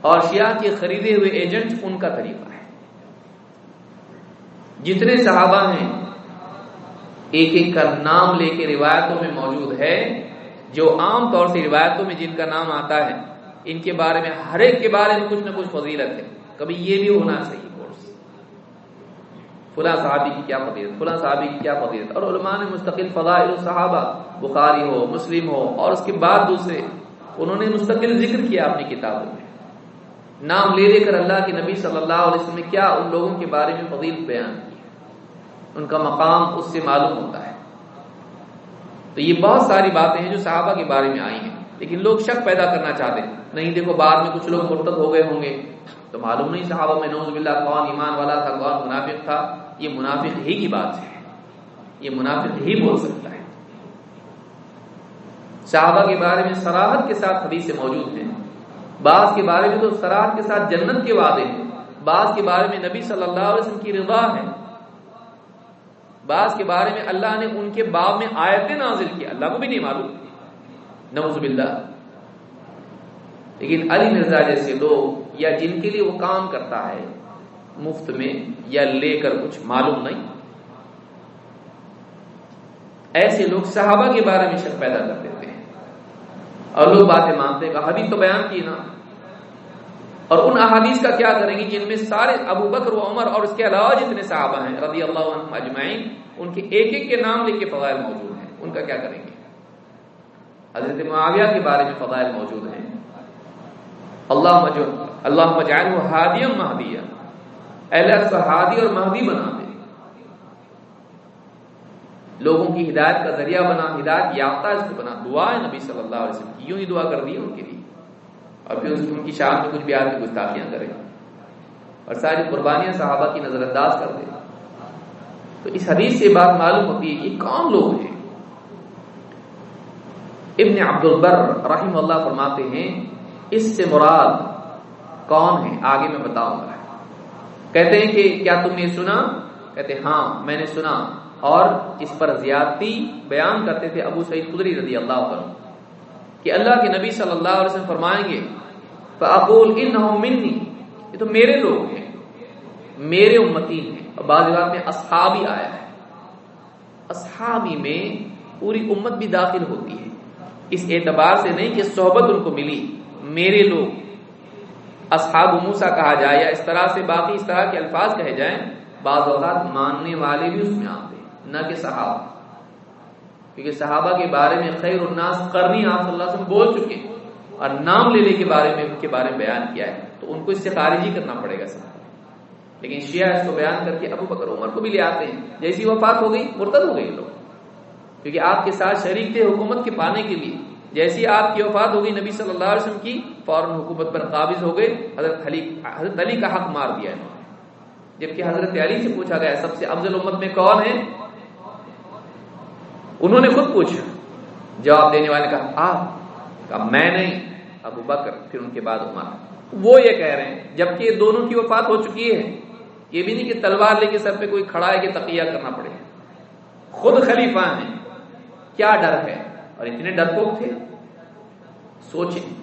اور شیعہ کے خریدے ہوئے ایجنٹ ان کا طریقہ ہے۔ جتنے صحابہ ہیں، ایک ایک کا نام لے کے روایتوں میں موجود ہے۔ جو عام طور سے روایتوں میں جن کا نام آتا ہے، ان کے بارے میں ہر ایک کے بارے میں کچھ نہ کچھ فضیلت ہے۔ کبھی یہ بھی ہونا چاہیے۔ فلاں صحابی کی کیا فضیلت، فلاں صحابی کی کیا فضیلت؟ اور علماء نے مستقل فضائل الصحابہ، بخاری ہو، مسلم ہو، اور اس کے بعد دوسرے، انہوں نے مستقل ذکر کیا اپنی کتابوں میں۔ نام لے لے کر اللہ کے نبی صلی اللہ علیہ وسلم نے کیا ان لوگوں کے بارے میں فضیل بیان کی؟ ان کا مقام اس سے معلوم ہوتا ہے۔ تو یہ بہت ساری باتیں ہیں جو صحابہ کے بارے میں آئی ہیں۔ لیکن لوگ شک پیدا کرنا چاہتے ہیں۔ نہیں، دیکھو، بعد میں کچھ لوگ مرتب ہو گئے ہوں گے۔ تو معلوم نہیں صحابہ میں نوز باللہ کون ایمان والا تھا، کون منافق تھا۔ یہ منافق ہی کی بات ہے۔ یہ منافق ہی بول سکتا ہے۔ صحابہ کے بارے میں سراحت کے ساتھ حدیث موجود ہیں۔ بعض کے بارے میں تو سراحت کے ساتھ جنت کے وعدے ہیں۔ بعض کے بارے میں نبی صلی اللہ علیہ وسلم کی رضا ہے۔ بعض کے بارے میں اللہ نے ان کے باب میں آیتیں نازل کی۔ اللہ کو بھی نہیں معلوم۔ نوز باللہ۔ لیکن علی مرزا جیسے لوگ یا جن کے لیے وہ کام کرتا ہے مفت میں یا لے کر کچھ معلوم نہیں۔ ایسے لوگ صحابہ کے بارے میں شک پیدا کر دیتے ہیں۔ اور لوگ باتیں مانتے ہیں حدیث تو بیان کی نا۔ اور ان احادیث کا کیا کریں گے جن میں سارے ابو بکر و عمر اور اس کے علاوہ جتنے صحابہ ہیں رضی اللہ عنہ اجمعین، ان کے ایک ایک کے نام لے کے فضائل موجود ہیں۔ ان کا کیا کریں گے؟ حضرت معاویہ کے بارے میں فضائل موجود ہیں۔ اللہ مجو اللہ مجائن ہادی مہدیہ اللہ ہادی اور مہدی بنا دے لوگوں کی ہدایت کا ذریعہ بنا، ہدایت یافتہ اس کو بنا۔ دعا ہے نبی صلی اللہ علیہ وسلم کی۔ یوں ہی دعا کر دی ان کے لیے؟ اور پھر ان کی شان میں کچھ بھی آدمی گستاخیاں کرے۔ اور ساری قربانیاں صحابہ کی نظر انداز کر دے۔ تو اس حدیث سے بات معلوم ہوتی ہے یہ کون لوگ ہیں؟ ابن عبد البر رحم اللہ فرماتے ہیں، اس سے مراد کون ہے آگے میں بتاؤں گا۔ کہتے ہیں کہ کیا تم نے سنا؟ کہتے ہاں میں نے سنا۔ اور اس پر زیادتی بیان کرتے تھے ابو سعید قدری رضی اللہ عنہ کہ اللہ کے نبی صلی اللہ علیہ وسلم فرمائیں گے، فَأَقُولْ إِنَّهُمْ مِنِّي۔ یہ تو میرے لوگ ہیں، میرے امتی ہیں۔ اور بعض بات میں اصحابی آیا ہے۔ اصحابی میں پوری امت بھی داخل ہوتی ہے۔ اس اعتبار سے نہیں کہ صحبت ان کو ملی، میرے لوگ۔ اصحاب موسا کہا جائے یا اس طرح سے باقی اس طرح کے الفاظ کہے جائیں، بعض اوقات ماننے والے بھی اس میں آتے نہ کہ صحابہ۔ کیونکہ صحابہ کے بارے میں خیر الناس کرنی آپ صلی اللہ علیہ وسلم بول چکے اور نام لینے کے بارے میں، کے بارے میں بیان کیا ہے، تو ان کو اس سے خارجی کرنا پڑے گا صحابہ۔ لیکن شیعہ اس کو بیان کر کے ابو بکر عمر کو بھی لے آتے ہیں، جیسی وفات ہو گئی، مرتد ہو گئی لوگ۔ کیونکہ آپ کے ساتھ شریک تھے حکومت کے پانے کے لیے جیسی آپ کی وفات ہو گئی نبی صلی اللہ علیہ وسلم کی، فوراً حکومت پر قابض ہو گئے، حضرت علی حضرت علی کا حق مار دیا انہوں نے۔ جبکہ حضرت علی سے پوچھا گیا، سب سے افضل امت میں کون ہے؟ انہوں نے خود پوچھا۔ جواب دینے والے کہا، آپ۔ کہا، میں نہیں، ابو بکر، پھر ان کے بعد عمر۔ وہ یہ کہہ رہے ہیں، جبکہ یہ دونوں کی وفات ہو چکی ہے، یہ بھی نہیں کہ تلوار لے کے سب پہ کوئی کھڑا ہے کہ تقیہ کرنا پڑے۔ خود خلیفہ ہیں۔ کیا ڈر ہے؟ اور اتنے ڈرپوک تھے۔ سوچیں۔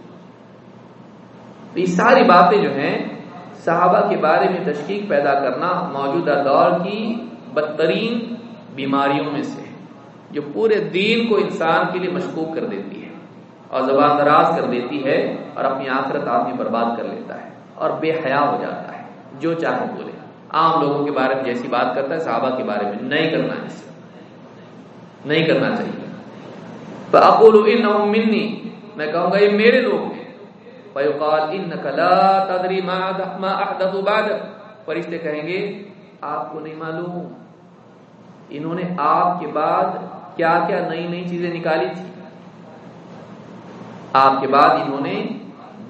یہ ساری باتیں جو ہیں، صحابہ کے بارے میں تشکیق پیدا کرنا موجودہ دور کی بدترین بیماریوں میں سے جو پورے دین کو انسان کے لیے مشکوک کر دیتی ہے اور زبان دراز کر دیتی ہے اور اپنی آخرت آدمی برباد کر لیتا ہے اور بے حیا ہو جاتا ہے۔ جو چاہے بولے۔ عام لوگوں کے بارے میں جیسی بات کرتا ہے، صحابہ کے بارے میں نہیں کرنا ہے۔ نہیں کرنا چاہیے۔ منی. میں کہوں گا، یہ میرے لوگ ہیں. فرشتے کہیں گے، آپ کو نہیں معلوم. انہوں نے آپ کے بعد کیا کیا نئی نئی چیزیں نکالی تھی؟ آپ کے بعد انہوں نے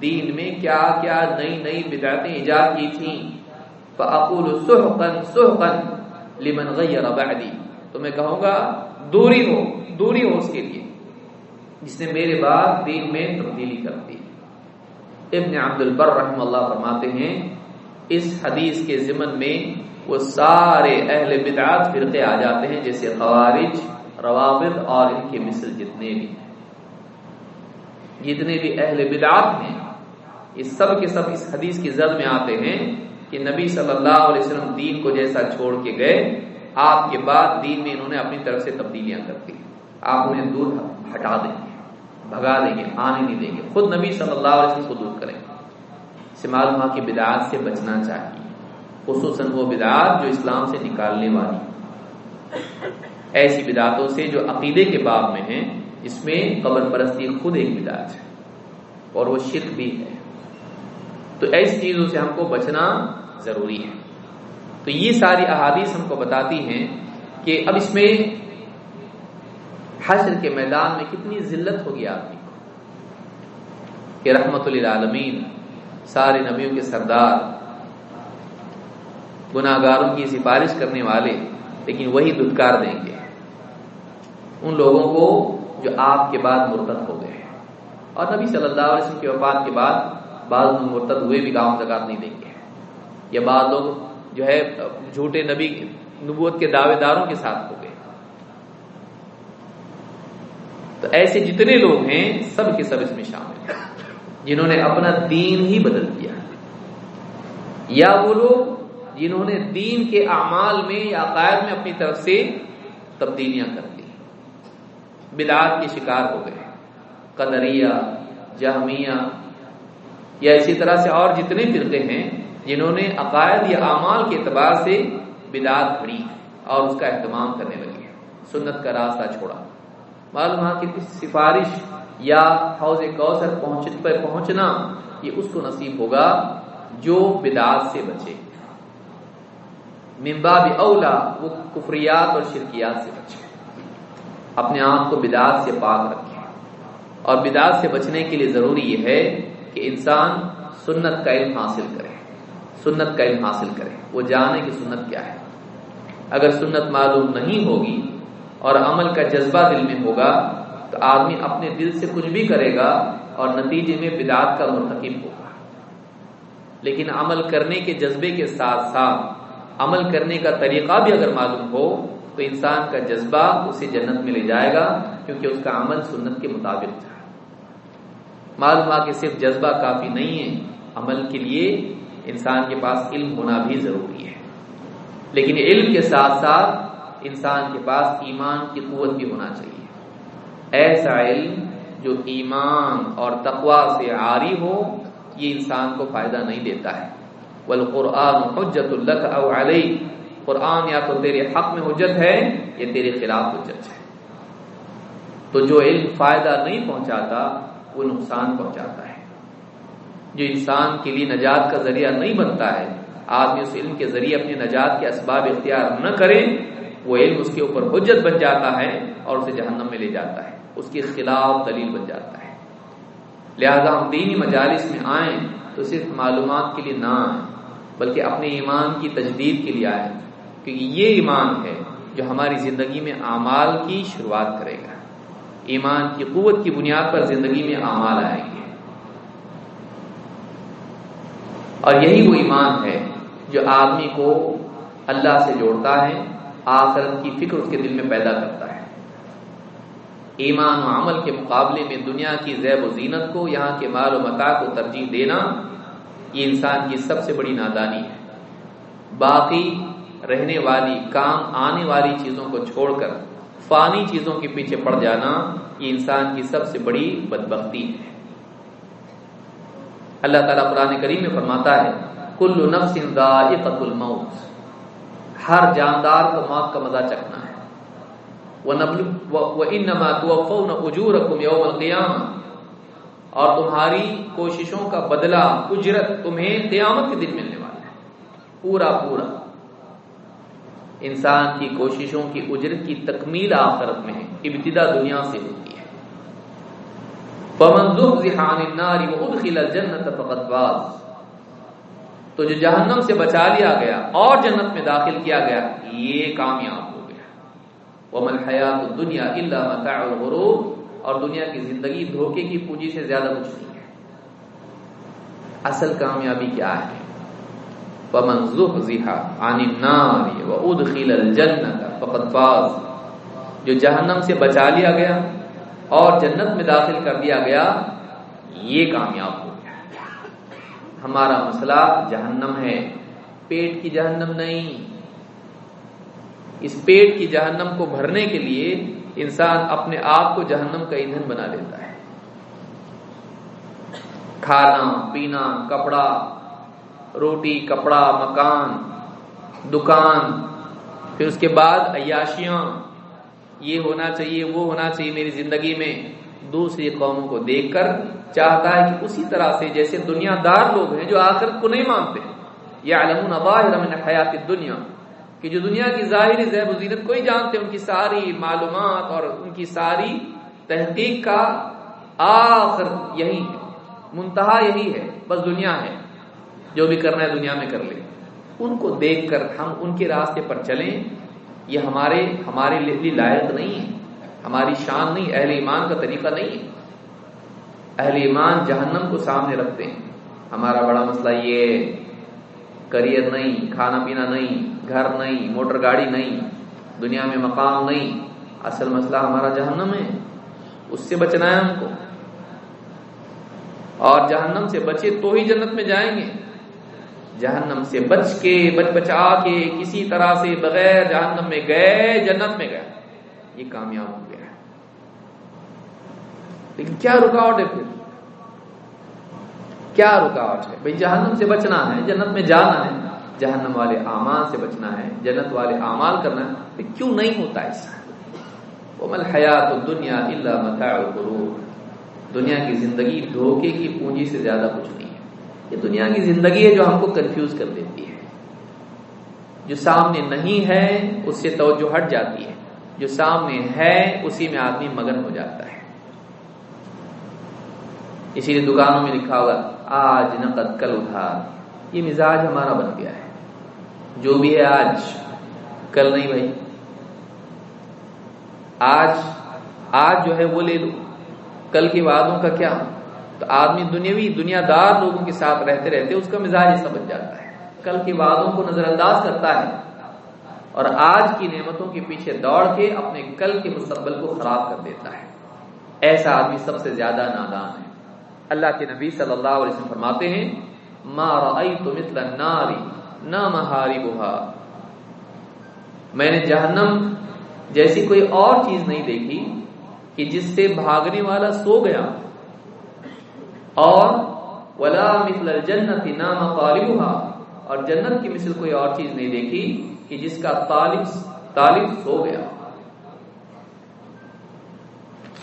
دین میں کیا کیا نئی نئی بدعتیں ایجاد کی تھیں. فَأَقُولُ سُحْقًا سُحْقًا لِمَنْ غَيَّرَ بَعْدِي تو میں کہوں گا، دوری ہو دوری ہو اس کے لیے. جس نے میرے بعد دین میں تبدیلی کر دی۔ ابن عبد البر رحم اللہ فرماتے ہیں، اس حدیث کے ضمن میں وہ سارے اہل بدعات فرقے آ جاتے ہیں، جیسے خوارج، روابط اور ان کے مثل جتنے بھی ہیں۔ جتنے بھی اہل بدعات ہیں اس سب کے سب اس حدیث کی زد میں آتے ہیں کہ نبی صلی اللہ علیہ وسلم دین کو جیسا چھوڑ کے گئے، آپ کے بعد دین میں انہوں نے اپنی طرف سے تبدیلیاں کر دی۔ آپ انہیں دور ہٹا دیں گے۔ بھگا دیں گے، آنے نہیں دیں گے۔ خود نبی صلی اللہ علیہ وسلم کو دور کریں۔ گے سمال ماں کی بدعات سے بچنا چاہیے۔ خصوصاً وہ بدعات جو اسلام سے نکالنے والی۔ ایسی بدعاتوں سے جو عقیدے کے باب میں ہیں، اس میں قبر پرستی خود ایک بدعت ہے اور وہ شرک بھی ہے۔ تو ایسی چیزوں سے ہم کو بچنا ضروری ہے۔ تو یہ ساری احادیث ہم کو بتاتی ہیں کہ اب اس میں حشر کے میدان میں کتنی ذلت ہوگی آدمی کو کہ رحمت للعالمین سارے نبیوں کے سردار گناگاروں کی سفارش کرنے والے، لیکن وہی دھتکار دیں گے۔ ان لوگوں کو جو آپ کے بعد مرتد ہو گئے۔ اور نبی صلی اللہ علیہ وسلم کی وفات کے بعد بعض مرتد ہوئے بھی گاؤں زکات نہیں دیں گے۔ یا بعض لوگ جو ہے جھوٹے نبی، نبوت کے دعوے داروں کے ساتھ ہو گئے تو ایسے جتنے لوگ ہیں، سب کے سب اس میں شامل ہیں۔ جنہوں نے اپنا دین ہی بدل دیا۔ یا وہ لوگ جنہوں نے دین کے اعمال میں یا عقائد میں اپنی طرف سے تبدیلیاں کر دی۔ بلاد کے شکار ہو گئے۔ قدریہ، جہمیہ یا اسی طرح سے اور جتنے فرقے ہیں، جنہوں نے عقائد یا اعمال کے اعتبار سے بدعت کھڑی اور اس کا اہتمام کرنے لگے۔ سنت کا راستہ چھوڑا۔ معلوم ہے کہ سفارش یا حوض کوثر پہنچ پر پہنچنا یہ اس کو نصیب ہوگا جو بدعات سے بچے۔ ممباب اولا وہ کفریات اور شرکیات سے بچے۔ اپنے آپ کو بدعات سے پاک رکھے۔ اور بدعات سے بچنے کے لیے ضروری یہ ہے کہ انسان سنت کا علم حاصل کرے۔ سنت کا علم حاصل کرے۔ وہ جانے کہ سنت کیا ہے۔ اگر سنت معلوم نہیں ہوگی اور عمل کا جذبہ دل میں ہوگا تو آدمی اپنے دل سے کچھ بھی کرے گا اور نتیجے میں بدعت کا مرتکب ہوگا۔ لیکن عمل کرنے کے جذبے کے ساتھ ساتھ عمل کرنے کا طریقہ بھی اگر معلوم ہو تو انسان کا جذبہ اسے جنت میں لے جائے گا کیونکہ اس کا عمل سنت کے مطابق تھا۔ معلوم کہ صرف جذبہ کافی نہیں ہے، عمل کے لیے انسان کے پاس علم ہونا بھی ضروری ہے۔ لیکن علم کے ساتھ ساتھ انسان کے پاس ایمان کی قوت بھی ہونا چاہیے۔ ایسا علم جو ایمان اور تقوا سے عاری ہو، یہ انسان کو فائدہ نہیں دیتا ہے۔ والقرآن حجت الق او علیہ قرآن یا تو تیرے حق میں حجت ہے، یا تیرے خلاف حجت ہے۔ تو جو علم فائدہ نہیں پہنچاتا، وہ نقصان پہنچاتا ہے۔ جو انسان کے لیے نجات کا ذریعہ نہیں بنتا ہے، آدمی اس علم کے ذریعے اپنی نجات کے اسباب اختیار نہ کرے وہ علم اس کے اوپر حجت بن جاتا ہے اور اسے جہنم میں لے جاتا ہے۔ اس کے خلاف دلیل بن جاتا ہے۔ لہذا ہم دینی مجالس میں آئیں تو صرف معلومات کے لیے نہ آئیں، بلکہ اپنے ایمان کی تجدید کے لیے آئیں، کیونکہ یہ ایمان ہے جو ہماری زندگی میں اعمال کی شروعات کرے گا۔ ایمان کی قوت کی بنیاد پر زندگی میں اعمال آئیں گے۔ اور یہی وہ ایمان ہے جو آدمی کو اللہ سے جوڑتا ہے آخرت کی فکر اس کے دل میں پیدا کرتا ہے۔ ایمان و عمل کے مقابلے میں دنیا کی زیب و زینت کو، یہاں کے مال و متا کو ترجیح دینا یہ انسان کی سب سے بڑی نادانی ہے۔ باقی رہنے والی، کام آنے والی چیزوں کو چھوڑ کر، فانی چیزوں کے پیچھے پڑ جانا یہ انسان کی سب سے بڑی بدبختی ہے۔ اللہ تعالیٰ قرآن کریم میں فرماتا ہے، کل نفس الموت۔ ہر جاندار کو موت کا مزہ چکھنا ہے۔ اور تمہاری کوششوں کا بدلہ، اجرت تمہیں قیامت کے دن ملنے والا ہے۔ پورا پورا۔ انسان کی کوششوں کی اجرت کی تکمیل آخرت میں ہے ابتدا دنیا سے ہوتی ہے۔ جنت تو جو جہنم سے بچا لیا گیا اور جنت میں داخل کیا گیا، یہ کامیاب ومن حیات دنیا اللہ متاع الغرور۔ اور دنیا کی زندگی دھوکے کی پونجی سے زیادہ کچھ نہیں ہے۔ اصل کامیابی کیا ہے؟ ومن زحزح عن النار وادخل الجنة فقد فاز۔ جو جہنم سے بچا لیا گیا اور جنت میں داخل کر دیا گیا، یہ کامیاب ہو ہمارا مسئلہ جہنم ہے۔ پیٹ کی جہنم نہیں۔ اس پیٹ کی جہنم کو بھرنے کے لیے انسان اپنے آپ کو جہنم کا ایندھن بنا لیتا ہے۔ کھانا، پینا، کپڑا، روٹی، کپڑا، مکان، دکان، پھر اس کے بعد عیاشیاں، یہ ہونا چاہیے، وہ ہونا چاہیے میری زندگی میں۔ دوسری قوموں کو دیکھ کر چاہتا ہے کہ اسی طرح سے جیسے دنیا دار لوگ ہیں جو آخرت کو نہیں مانتے یہ علم من حیات دنیا کہ جو دنیا کی ظاہری زیب و زینت کوئی جانتے، ان کی ساری معلومات اور ان کی ساری تحقیق کا آخر یہی ہے، منتہا یہی ہے، بس دنیا ہے، جو بھی کرنا ہے دنیا میں کر لیں۔ ان کو دیکھ کر ہم ان کے راستے پر چلیں، یہ ہمارے ہمارے لیے لائق نہیں ہے۔ ہماری شان نہیں، اہل ایمان کا طریقہ نہیں۔ ہے اہل ایمان جہنم کو سامنے رکھتے ہیں۔ ہمارا بڑا مسئلہ یہ کریئر نہیں، کھانا پینا نہیں، گھر نہیں، موٹر گاڑی نہیں، دنیا میں مقام نہیں۔ اصل مسئلہ ہمارا جہنم ہے۔ اس سے بچنا ہے ہم کو۔ اور جہنم سے بچے تو ہی جنت میں جائیں گے۔ جہنم سے بچ کے، بچ بچا کے کسی طرح سے بغیر جہنم میں گئے، جنت میں گئے۔ یہ کامیاب ہو گیا لیکن کیا رکاوٹ ہے پھر؟ کیا رکاوٹ ہے؟ بھائی جہنم سے بچنا ہے، جنت میں جانا ہے۔ جہنم والے اعمال سے بچنا ہے، جنت والے اعمال کرنا ہے۔ کیوں نہیں ہوتا ایسا مل حیات دنیا اللہ متاع دنیا کی زندگی دھوکے کی پونجی سے زیادہ کچھ نہیں ہے۔ یہ دنیا کی زندگی ہے جو ہم کو کنفیوز کر دیتی ہے۔ جو سامنے نہیں ہے، اس سے توجہ ہٹ جاتی ہے۔ جو سامنے ہے، اسی میں آدمی مگن ہو جاتا ہے۔ اسی لیے دکانوں میں لکھا ہوگا، آج نقد کل ادھار۔ یہ مزاج ہمارا بن گیا ہے۔ جو بھی ہے آج، کل نہیں بھائی۔ آج آج جو ہے وہ لے لو۔ کل کے وعدوں کا کیا؟ تو آدمی دنیاوی دنیا دار لوگوں کے ساتھ رہتے رہتے اس کا مزاج ایسا بن جاتا ہے۔ کل کے وعدوں کو نظر انداز کرتا ہے۔ اور آج کی نعمتوں کے پیچھے دوڑ کے اپنے کل کے مستقبل کو خراب کر دیتا ہے۔ ایسا آدمی سب سے زیادہ نادان ہے۔ اللہ کے نبی صلی اللہ علیہ وسلم فرماتے ہیں ناری نہ مہاری بہا میں نے جہنم جیسی کوئی اور چیز نہیں دیکھی کہ جس سے بھاگنے والا سو گیا۔ اور ولا مثل الجنت نام اور جنت کی مثل کوئی اور چیز نہیں دیکھی کہ جس کا طالب طالب سو گیا۔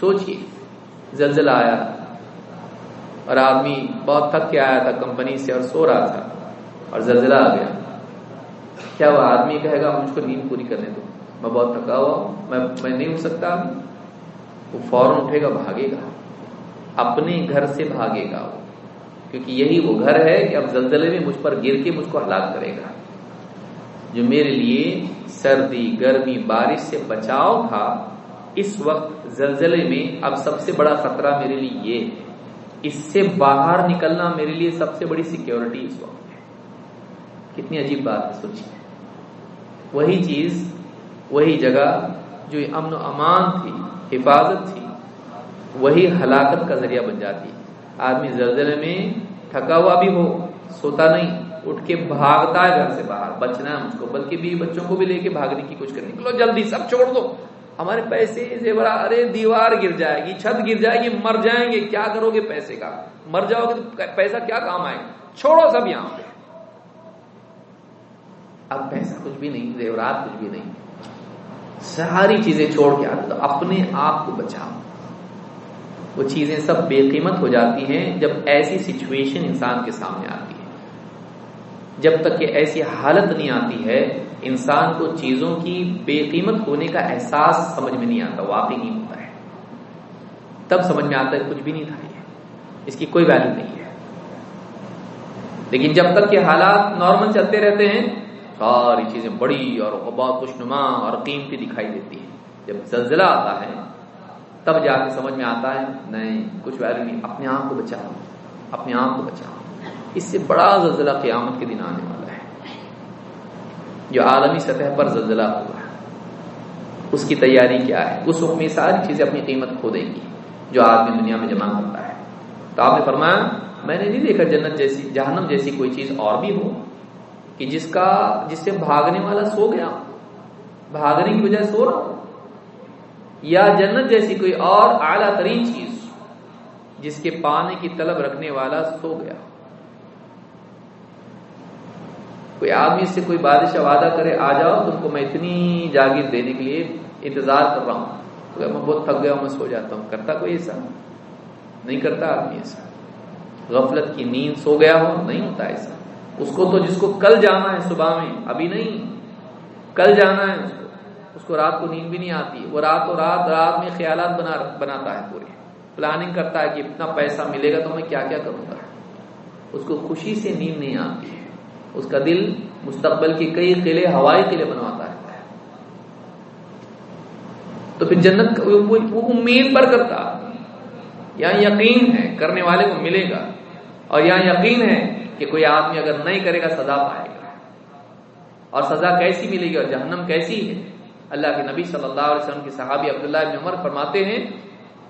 سوچئے، زلزلہ آیا اور آدمی بہت تھک کے آیا تھا کمپنی سے اور سو رہا تھا اور زلزلہ آ گیا۔ کیا وہ آدمی کہے گا مجھ کو نیند پوری کرنے دو۔ میں بہت تھکا ہوا میں میں نہیں اٹھ سکتا۔ وہ فوراً اٹھے گا، بھاگے گا۔ اپنے گھر سے بھاگے گا وہ، کیونکہ یہی وہ گھر ہے کہ اب زلزلے میں مجھ پر گر کے مجھ کو ہلاک کرے گا۔ جو میرے لیے سردی، گرمی، بارش سے بچاؤ تھا، اس وقت زلزلے میں اب سب سے بڑا خطرہ میرے لیے یہ ہے۔ اس سے باہر نکلنا میرے لیے سب سے بڑی سیکیورٹی اس وقت ہے۔ کتنی عجیب بات ہے، سوچیے۔ وہی چیز، وہی جگہ جو امن و امان تھی، حفاظت تھی، وہی ہلاکت کا ذریعہ بن جاتی۔ آدمی زلزلے میں تھکا ہوا بھی ہو، سوتا نہیں۔ اٹھ کے بھاگتا ہے گھر سے باہر۔ بچنا ہے مجھ کو، بلکہ بھی بچوں کو بھی لے کے بھاگنے کی کچھ کرنے نکلو جلدی، سب چھوڑ دو۔ ہمارے پیسے زیورا ارے دیوار گر جائے گی، چھت گر جائے گی، مر جائیں گے۔ کیا کرو گے پیسے کا؟ مر جاؤ گے تو پیسہ کیا کام آئے؟ چھوڑو سب یہاں پہ۔ اب پیسہ کچھ بھی نہیں، زیورات کچھ بھی نہیں۔ ساری چیزیں چھوڑ کے آتے تو اپنے آپ کو بچاؤ۔ وہ چیزیں سب بے قیمت ہو جاتی ہیں جب ایسی سچویشن انسان کے سامنے آتی جب تک کہ ایسی حالت نہیں آتی ہے، انسان کو چیزوں کی بے قیمت ہونے کا احساس سمجھ میں نہیں آتا، واقعی نہیں ہوتا ہے۔ تب سمجھ میں آتا ہے کچھ بھی نہیں تھا یہ۔ اس کی کوئی ویلو نہیں ہے۔ لیکن جب تک کہ حالات نارمل چلتے رہتے ہیں، ساری چیزیں بڑی اور بہت خوشنما اور قیمتی دکھائی دیتی ہیں۔ جب زلزلہ آتا ہے، تب جا کے سمجھ میں آتا ہے، نہیں، کچھ ویلو نہیں، اپنے آپ کو بچاؤ۔ اپنے آپ کو بچاؤ۔ اس سے بڑا زلزلہ قیامت کے دن آنے والا ہے۔ جو عالمی سطح پر زلزلہ ہوا ہے۔ اس کی تیاری کیا ہے؟ اس وقت میں ساری چیزیں اپنی قیمت کھو دیں گی جو آدمی دنیا میں جمع کرتا ہے۔ تو آپ نے فرمایا، میں نے نہیں دیکھا جنت جیسی، جہنم جیسی کوئی چیز اور بھی ہو کہ جس کا، جس سے بھاگنے والا سو گیا بھاگنے کی وجہ سو رہا ہو۔ یا جنت جیسی کوئی اور اعلیٰ ترین چیز جس کے پانے کی طلب رکھنے والا سو گیا کوئی آدمی سے کوئی بادشاہ وعدہ کرے، آ جاؤ، تم کو میں اتنی جاگیر دینے کے لیے انتظار کر رہا ہوں۔ میں بہت تھک گیا ہوں، میں سو جاتا ہوں۔ کرتا کوئی ایسا؟ نہیں کرتا آدمی ایسا۔ غفلت کی نیند سو گیا ہو، نہیں ہوتا ایسا۔ اس کو تو جس کو کل جانا ہے صبح میں، ابھی نہیں۔ کل جانا ہے اس کو۔ اس کو رات کو نیند بھی نہیں آتی۔ وہ رات و رات رات میں خیالات بنا، بناتا ہے پورے۔ پلاننگ کرتا ہے کہ اتنا پیسہ ملے گا تو میں کیا کیا کروں گا۔ اس کو خوشی سے نیند نہیں آتی۔ ہے اس کا دل مستقبل کے کئی قلعے ہوائی قلعے بنواتا رہتا ہے۔ تو پھر جنت وہ امید پر کرتا یہاں یقین ہے، کرنے والے کو ملے گا۔ اور یہاں یقین ہے کہ کوئی آدمی اگر نہیں کرے گا، سزا پائے گا۔ اور سزا کیسی ملے گی اور جہنم کیسی ہے؟ اللہ کے نبی صلی اللہ علیہ وسلم کی صحابی عبداللہ ابن عمر فرماتے ہیں،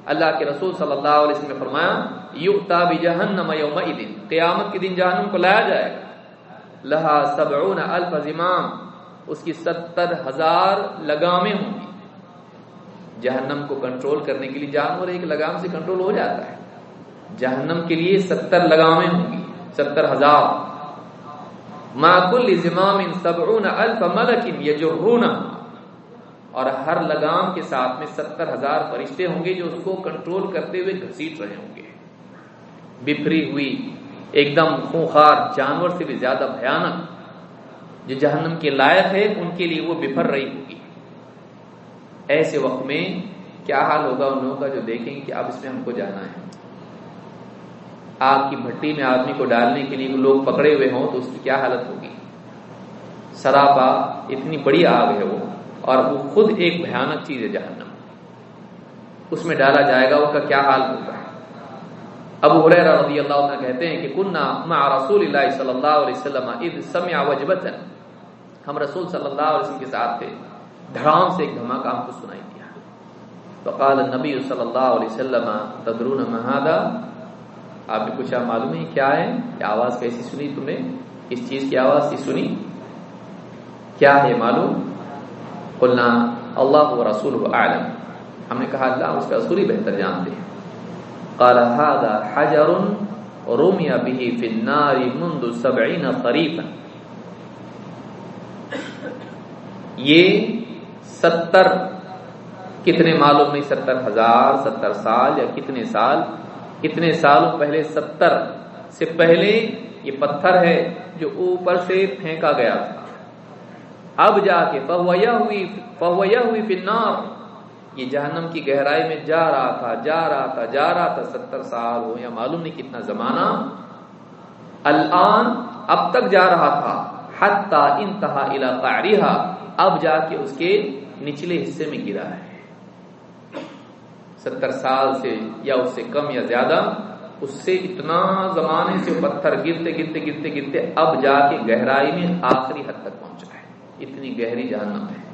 اللہ کے رسول صلی اللہ علیہ وسلم نے فرمایا یؤتا بجہنم یومئذ۔ قیامت کے دن جہنم کو لایا جائے گا۔ لہا سبعون الف زمام، اس کی ستر ہزار لگامیں ہوں گی۔ جہنم کو کنٹرول کرنے کے لیے جانور ایک لگام سے کنٹرول ہو جاتا ہے۔ جہنم کے لیے ستر لگامیں ہوں گی، ستر ہزار۔ ما کل زمام سبعون الف ملک یجرون۔ اور ہر لگام کے ساتھ میں ستر ہزار فرشتے ہوں گے جو اس کو کنٹرول کرتے ہوئے گھسیٹ رہے ہوں گے۔ بفری ہوئی ایک دم خونخار جانور سے بھی زیادہ بھیانک جو جہنم کے لائق ہے، ان کے لیے وہ بفر رہی ہوگی۔ ایسے وقت میں کیا حال ہوگا ان لوگوں کا جو دیکھیں گے کہ اب اس میں ہم کو جانا ہے؟ آگ کی بھٹی میں آدمی کو ڈالنے کے لیے لوگ پکڑے ہوئے ہوں تو اس کی کیا حالت ہوگی؟ سراپا اتنی بڑی آگ ہے وہ، اور وہ خود ایک بھیانک چیز ہے جہنم۔ اس میں ڈالا جائے گا، اس کا کیا حال ہوگا؟ ابو حریرہ رضی اللہ عنہ کہتے ہیں کہ کننا مع رسول اللہ صلی اللہ علیہ وسلم اذ سمع وجبتا۔ ہم رسول صلی اللہ علیہ وسلم کے ساتھ تھے۔ دھڑام سے ایک دھماکہ ہم کو سنائی دیا۔ فقال النبی صلی اللہ علیہ وسلم، تدرون ما هذا؟ آپ نے پوچھا معلوم ہے کیا ہے؟ یہ آواز کیسی سنی تم نے؟ اس چیز کی آواز تھی سنی۔ کیا ہے معلوم؟ قلنا، اللہ و رسول اعلم۔ ہم نے کہا، اللہ اس کا رسول ہی بہتر جانتے ہیں۔ قال هذا حجر رمي به في النار منذ سبعين خريفا یہ ستر، کتنے معلوم نہیں، ستر ہزار، ستر سال یا کتنے سال؟ کتنے سالوں پہلے ستر سے پہلے یہ پتھر ہے جو اوپر سے پھینکا گیا تھا۔ اب جا کے فہویا ہوئی فہویا ہوئی فی النار۔ یہ جہنم کی گہرائی میں جا رہا تھا، جا رہا تھا، جا رہا تھا ستر سال ہو، یا معلوم نہیں کتنا زمانہ۔ الان اب تک جا رہا تھا، حتی انتہا الى اب جا کے اس کے نچلے حصے میں گرا ہے۔ ستر سال سے یا اس سے کم یا زیادہ، اس سے اتنا زمانے سے پتھر گرتے گرتے گرتے گرتے اب جا کے گہرائی میں آخری حد تک پہنچا ہے۔ اتنی گہری جہنم ہے۔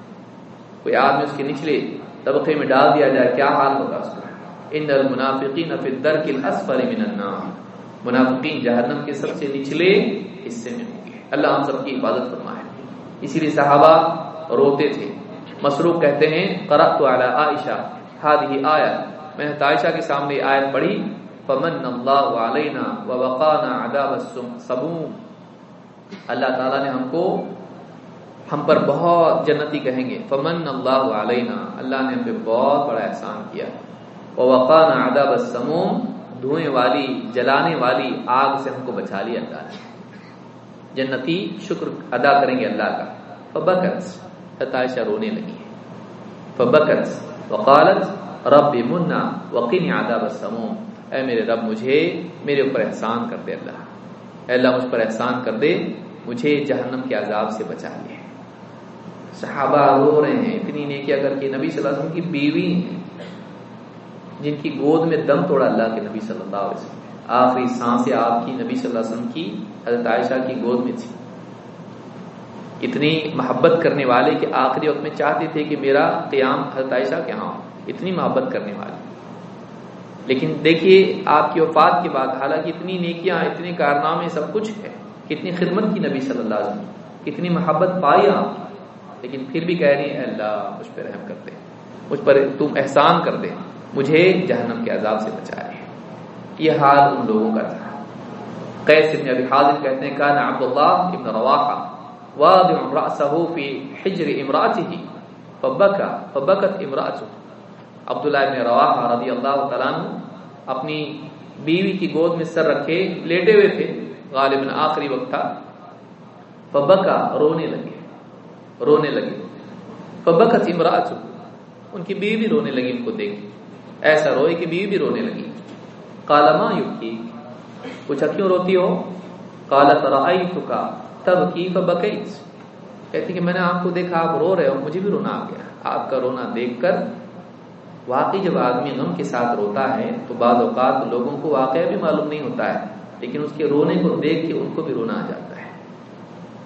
کوئی آدمی اس کے نچلے طبقے میں ڈال دیا جائے، کیا حال ہوگا اس کا ان المنافقین فی الدرک الاسفل من النار۔ منافقین جہنم کے سب سے نچلے حصے میں ہوں گے۔ اللہ ہم سب کی عبادت فرمائے۔ اسی لیے صحابہ روتے تھے۔ مسروق کہتے ہیں، قرأت علی عائشہ هذه آیت میں نے عائشہ کے سامنے آیت پڑھی، فمن اللہ علینا ووقانا عذاب السموم اللہ تعالی نے ہم کو ہم پر بہت جنتی کہیں گے۔ فمن اللہ علینا اللہ نے ہم پہ بہت بڑا احسان کیا۔ وہ وقان آداب السموم۔ دھوئیں والی، جلانے والی آگ سے ہم کو بچا لیا اللہ نے۔ جنتی شکر ادا کریں گے اللہ کا۔ فبکت عائشہ رونے لگی۔ ہے فبکت وقالت، رب منا وقین آداب السموم۔ اے میرے رب، مجھے، میرے اوپر احسان کر دے اللہ۔ اے اللہ، مجھ پر احسان کر دے۔ مجھے جہنم کے عذاب سے بچا لے۔ صحابہ رو رہے ہیں، اتنی نیکیاں کر کے نبی صلی اللہ علیہ وسلم کی بیوی ہیں، جن کی گود میں دم توڑا اللہ کے نبی صلی اللہ علیہ وسلم آخری سانس آپ کی نبی صلی اللہ علیہ وسلم کی، حضرت عائشہ کی گود میں تھی۔ اتنی محبت کرنے والے کہ آخری وقت میں چاہتے تھے کہ میرا قیام حضرت عائشہ کے ہاں اتنی محبت کرنے والے۔ لیکن دیکھیے، آپ کی وفات کے بعد، حالانکہ اتنی نیکیاں، اتنے کارنامے، سب کچھ ہے۔ کتنی خدمت کی نبی صلی اللہ علیہ وسلم کتنی محبت پائی آپ کی۔ لیکن پھر بھی کہہ رہی ہیں، اللہ، مجھ پہ رحم کر دے۔ مجھ پر تم احسان کر دے۔ مجھے جہنم کے عذاب سے بچائے۔ یہ حال ان لوگوں کا تھا۔ قیس ابن ابی حاضر کہتے ہیں کہنا عبداللہ ابن رواحہ واضع رأسه في حجر امراته فبكى فبكت امراته عبداللہ ابن رواحہ رضی اللہ تعالیٰ اپنی بیوی کی گود میں سر رکھے، لیٹے ہوئے تھے۔ غالباً آخری وقت تھا۔ فبکا، رونے لگے۔ رونے لگے فبکت امراته ان کی بیوی رونے لگی، ان کو دیکھ۔ ایسا روئے کہ بیوی بھی رونے لگی۔ کالا ماں یوکی پوچھا، کیوں روتی ہو؟ کالا ترائی چکا تب کی بکیت کہتی کہ میں نے آپ کو دیکھا، آپ رو رہے ہو، مجھے بھی رونا آ گیا۔ آپ کا رونا دیکھ کر واقعی جب آدمی غم کے ساتھ روتا ہے، تو بعض اوقات لوگوں کو واقعہ بھی معلوم نہیں ہوتا ہے، لیکن اس کے رونے کو دیکھ کے ان کو بھی رونا آ جاتا ہے۔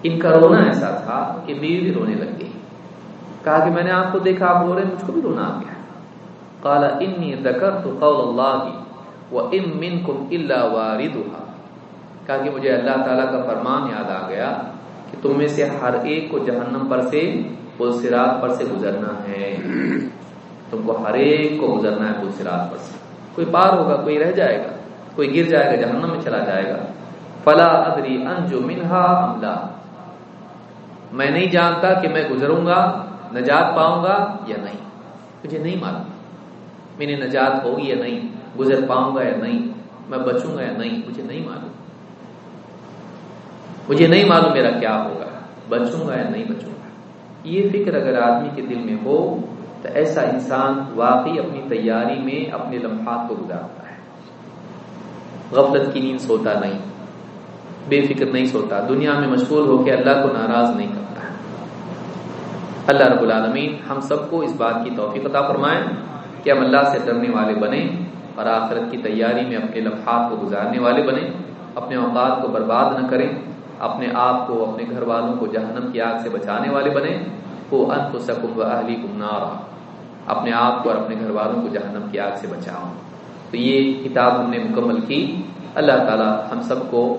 ان کا رونا ایسا تھا کہ بیوی بھی رونے لگ گئی۔ کہا کہ میں نے آپ کو دیکھا، آپ رو رہے مجھ کو بھی رونا آ گیا۔ کالا انی ذکر تو قول اللہ وہ ام من کم اللہ کہا کہ مجھے اللہ تعالیٰ کا فرمان یاد آ گیا کہ تم میں سے ہر ایک کو جہنم پر سے سرات پر سے گزرنا ہے۔ تم کو ہر ایک کو گزرنا ہے پل سرات پر سے۔ کوئی پار ہوگا، کوئی رہ جائے گا، کوئی گر جائے گا، جہنم میں چلا جائے گا۔ فلا ادری انجو منہا املا میں نہیں جانتا کہ میں گزروں گا، نجات پاؤں گا یا نہیں۔ مجھے نہیں معلوم۔ میری نجات ہوگی یا نہیں، گزر پاؤں گا یا نہیں، میں بچوں گا یا نہیں، مجھے نہیں معلوم۔ مجھے نہیں معلوم میرا کیا ہوگا، بچوں گا یا نہیں بچوں گا۔ یہ فکر اگر آدمی کے دل میں ہو، تو ایسا انسان واقعی اپنی تیاری میں اپنے لمحات کو گزارتا ہے۔ غفلت کی نیند سوتا نہیں۔ بے فکر نہیں سوتا۔ دنیا میں مشغول ہو کے اللہ کو ناراض نہیں کرتا ہے۔ اللہ رب العالمین ہم سب کو اس بات کی توفیق عطا فرمائیں کہ ہم اللہ سے ڈرنے والے بنیں اور آخرت کی تیاری میں اپنے لمحات کو گزارنے والے بنیں۔ اپنے اوقات کو برباد نہ کریں۔ اپنے آپ کو، اپنے گھر والوں کو جہنم کی آگ سے بچانے والے بنے وہ انت سکم و اہلی گمنارا اپنے آپ کو اور اپنے گھر والوں کو جہنم کی آگ سے بچاؤ تو یہ کتاب ہم نے مکمل کی۔ اللہ تعالی ہم سب کو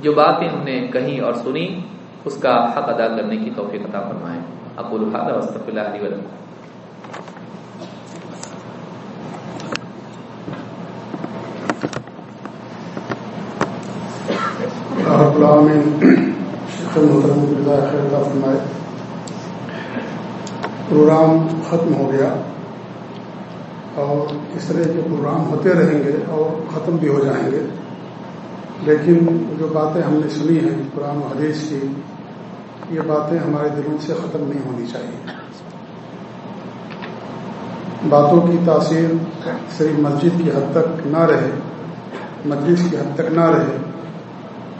جو باتیں ہم نے کہیں اور سنی اس کا حق ادا کرنے کی توفیق عطا فرمائیں ابو الحاد وصف اللہ علیہ وسلم رب العالمین شیخ محترم خیر فرمائے۔ پروگرام ختم ہو گیا اور اس طرح کے پروگرام ہوتے رہیں گے اور ختم بھی ہو جائیں گے۔ لیکن جو باتیں ہم نے سنی ہیں قرآن و حدیث کی، یہ باتیں ہمارے دلوں سے ختم نہیں ہونی چاہیے۔ باتوں کی تاثیر صرف مسجد کی حد تک نہ رہے، مجلس کی حد تک نہ رہے۔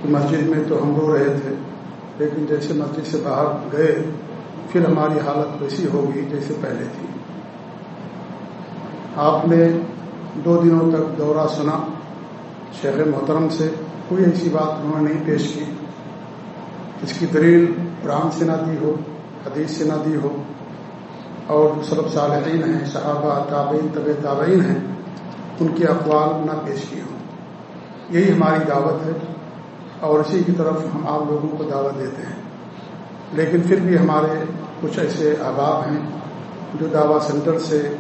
کہ مسجد میں تو ہم رو رہے تھے، لیکن جیسے مسجد سے باہر گئے، پھر ہماری حالت ویسی ہوگی جیسے پہلے تھی۔ آپ نے دو دنوں تک دورہ سنا شیخ محترم سے۔ کوئی ایسی بات انہوں نے نہیں پیش کی اس کی دلیل قرآن سے نہ دی ہو، حدیث سے نہ دی ہو۔ اور جو سلب صالحین ہیں، صحابہ، تابعین طب تابعین ہیں، ان کے اقوال نہ پیش کی ہوں۔ یہی ہماری دعوت ہے۔ اور اسی کی طرف ہم آپ لوگوں کو دعوت دیتے ہیں۔ لیکن پھر بھی ہمارے کچھ ایسے احباب ہیں جو دعوی سینٹر سے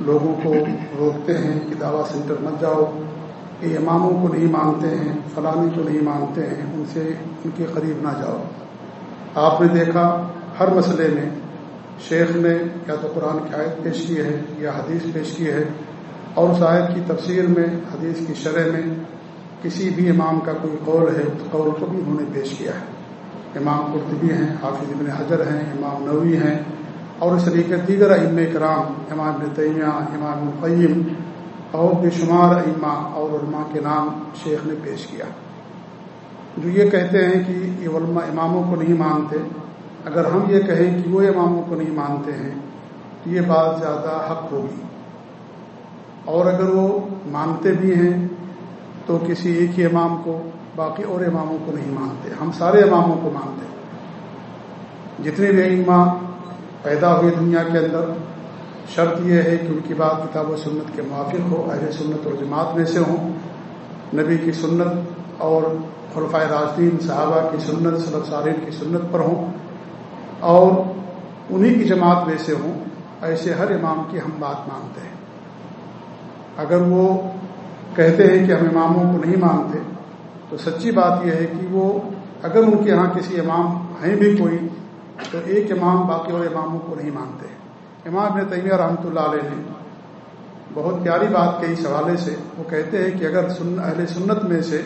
لوگوں کو روکتے ہیں کہ دعوی سینٹر مت جاؤ۔ یہ اماموں کو نہیں مانتے ہیں فلانی کو نہیں مانتے ہیں، ان سے ان کے قریب نہ جاؤ۔ آپ نے دیکھا ہر مسئلے میں شیخ نے یا تو قرآن کی آیت پیش کی ہے یا حدیث پیش کی ہے اور اس آیت کی تفسیر میں، حدیث کی شرح میں کسی بھی امام کا کوئی قول ہے تو قول کو بھی انہوں نے پیش کیا ہے۔ امام قرطبی ہیں، حافظ ابن حجر ہیں، امام نوی ہیں اور اس طریقے دیگر ام کرام، امام ابن تیمیہ، امام القیم اور بے شمار اما اور علماء کے نام شیخ نے پیش کیا۔ جو یہ کہتے ہیں کہ یہ علماء اماموں کو نہیں مانتے، اگر ہم یہ کہیں کہ وہ اماموں کو نہیں مانتے ہیں، تو یہ بات زیادہ حق ہوگی۔ اور اگر وہ مانتے بھی ہیں، تو کسی ایک ہی امام کو، باقی اور اماموں کو نہیں مانتے۔ ہم سارے اماموں کو مانتے جتنے بھی اما پیدا ہوئے دنیا کے اندر شرط یہ ہے کہ ان کی بات کتاب و سنت کے موافق ہو، اہل سنت اور جماعت میں سے ہوں۔ نبی کی سنت اور خلفۂ راجدین صحابہ کی سنت صلب سارین کی سنت پر ہوں اور انہی کی جماعت میں سے ہوں۔ ایسے ہر امام کی ہم بات مانتے ہیں۔ اگر وہ کہتے ہیں کہ ہم اماموں کو نہیں مانتے، تو سچی بات یہ ہے کہ وہ اگر ان کے یہاں کسی امام ہیں بھی کوئی، تو ایک امام باقی اور اماموں کو نہیں مانتے۔ امام ابن تیمیہ رحمۃ اللہ علیہ نے بہت پیاری بات کہی اس حوالے سے۔ وہ کہتے ہیں کہ اگر سن، اہل سنت میں سے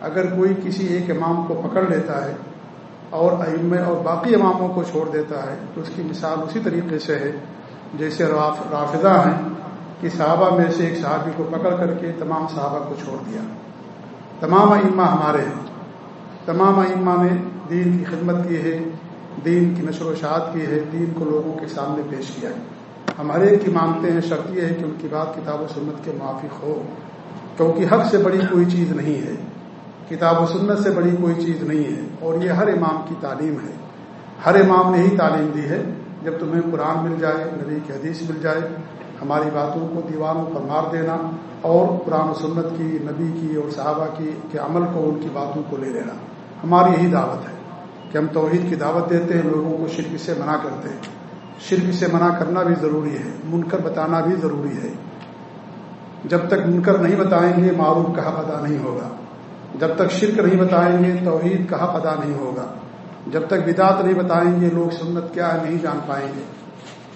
اگر کوئی کسی ایک امام کو پکڑ لیتا ہے اور ام اور باقی اماموں کو چھوڑ دیتا ہے، تو اس کی مثال اسی طریقے سے ہے۔ جیسے رافضہ ہیں کہ صحابہ میں سے ایک صحابی کو پکڑ کر کے تمام صحابہ کو چھوڑ دیا۔ تمام ائمہ ہمارے ہیں۔ تمام ائمہ نے دین کی خدمت کی ہے۔ دین کی نشر و شاعت کی ہے، دین کو لوگوں کے سامنے پیش کیا ہے۔ ہم ہر ایک کی مانتے ہیں، شرط یہ ہے کہ ان کی بات کتاب و سنت کے موافق ہو۔ کیونکہ حق سے بڑی کوئی چیز نہیں ہے، کتاب و سنت سے بڑی کوئی چیز نہیں ہے، اور یہ ہر امام کی تعلیم ہے۔ ہر امام نے ہی تعلیم دی ہے۔ جب تمہیں قرآن مل جائے، نبی کی حدیث مل جائے، ہماری باتوں کو دیواروں پر مار دینا اور قرآن و سنت کی، نبی کی اور صحابہ کی، کے عمل کو، ان کی باتوں کو لے لینا۔ ہماری یہی دعوت ہے۔ کہ ہم توحید کی دعوت دیتے ہیں، لوگوں کو شرک سے منع کرتے ہیں۔ شرک سے منع کرنا بھی ضروری ہے، منکر بتانا بھی ضروری ہے۔ جب تک منکر نہیں بتائیں گے، معروف کہا پتا نہیں ہوگا۔ جب تک شرک نہیں بتائیں گے، توحید کہا پتا نہیں ہوگا۔ جب تک بدعت نہیں بتائیں گے، لوگ سنت کیا ہے نہیں جان پائیں گے۔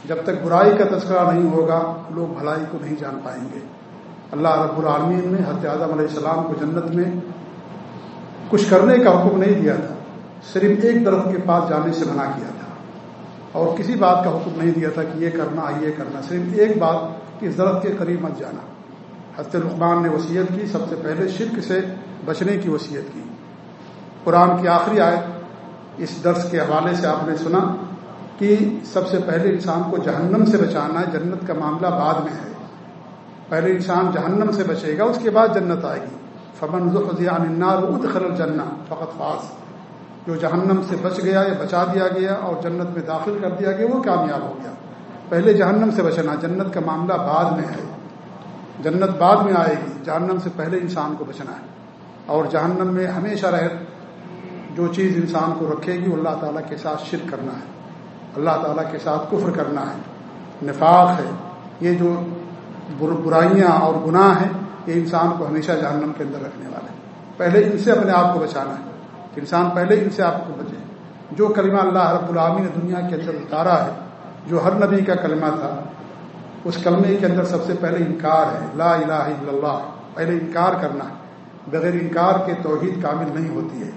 جب تک برائی کا تذکرہ نہیں ہوگا، لوگ بھلائی کو نہیں جان پائیں گے۔ اللہ رب العالمین نے حضرت اعظم علیہ السلام کو جنت میں کچھ کرنے کا حکم نہیں دیا تھا۔ صرف ایک درخت کے پاس جانے سے منع کیا تھا۔ اور کسی بات کا حکم نہیں دیا تھا کہ یہ کرنا یہ کرنا۔ صرف ایک بات کہ اس درخت کے قریب مت جانا۔ حضرت رقبان نے وصیت کی، سب سے پہلے شرک سے بچنے کی وصیت کی۔ قرآن کی آخری آیت اس درس کے حوالے سے آپ نے سنا کہ سب سے پہلے انسان کو جہنم سے بچانا ہے جنت کا معاملہ بعد میں ہے۔ پہلے انسان جہنم سے بچے گا، اس کے بعد جنت آئے گی۔ فبن النار خلل جنا فقط فاس جو جہنم سے بچ گیا یا بچا دیا گیا اور جنت میں داخل کر دیا گیا، وہ کامیاب ہو گیا۔ پہلے جہنم سے بچنا، جنت کا معاملہ بعد میں ہے۔ جنت بعد میں آئے گی، جہنم سے پہلے انسان کو بچنا ہے۔ اور جہنم میں ہمیشہ رہ جو چیز انسان کو رکھے گی، وہ اللہ تعالیٰ کے ساتھ شرک کرنا ہے۔ اللہ تعالیٰ کے ساتھ کفر کرنا ہے۔ نفاق ہے۔ یہ جو برائیاں اور گناہ ہیں، یہ انسان کو ہمیشہ جہنم کے اندر رکھنے والے پہلے ان سے اپنے آپ کو بچانا ہے۔ انسان پہلے ان سے آپ کو بچے۔ جو کلمہ اللہ رب العامی نے دنیا کے اندر اتارا ہے، جو ہر نبی کا کلمہ تھا، اس کلمے کے اندر سب سے پہلے انکار ہے۔ لا الہ الا اللہ، پہلے انکار کرنا ہے۔ بغیر انکار کے توحید کامل نہیں ہوتی ہے۔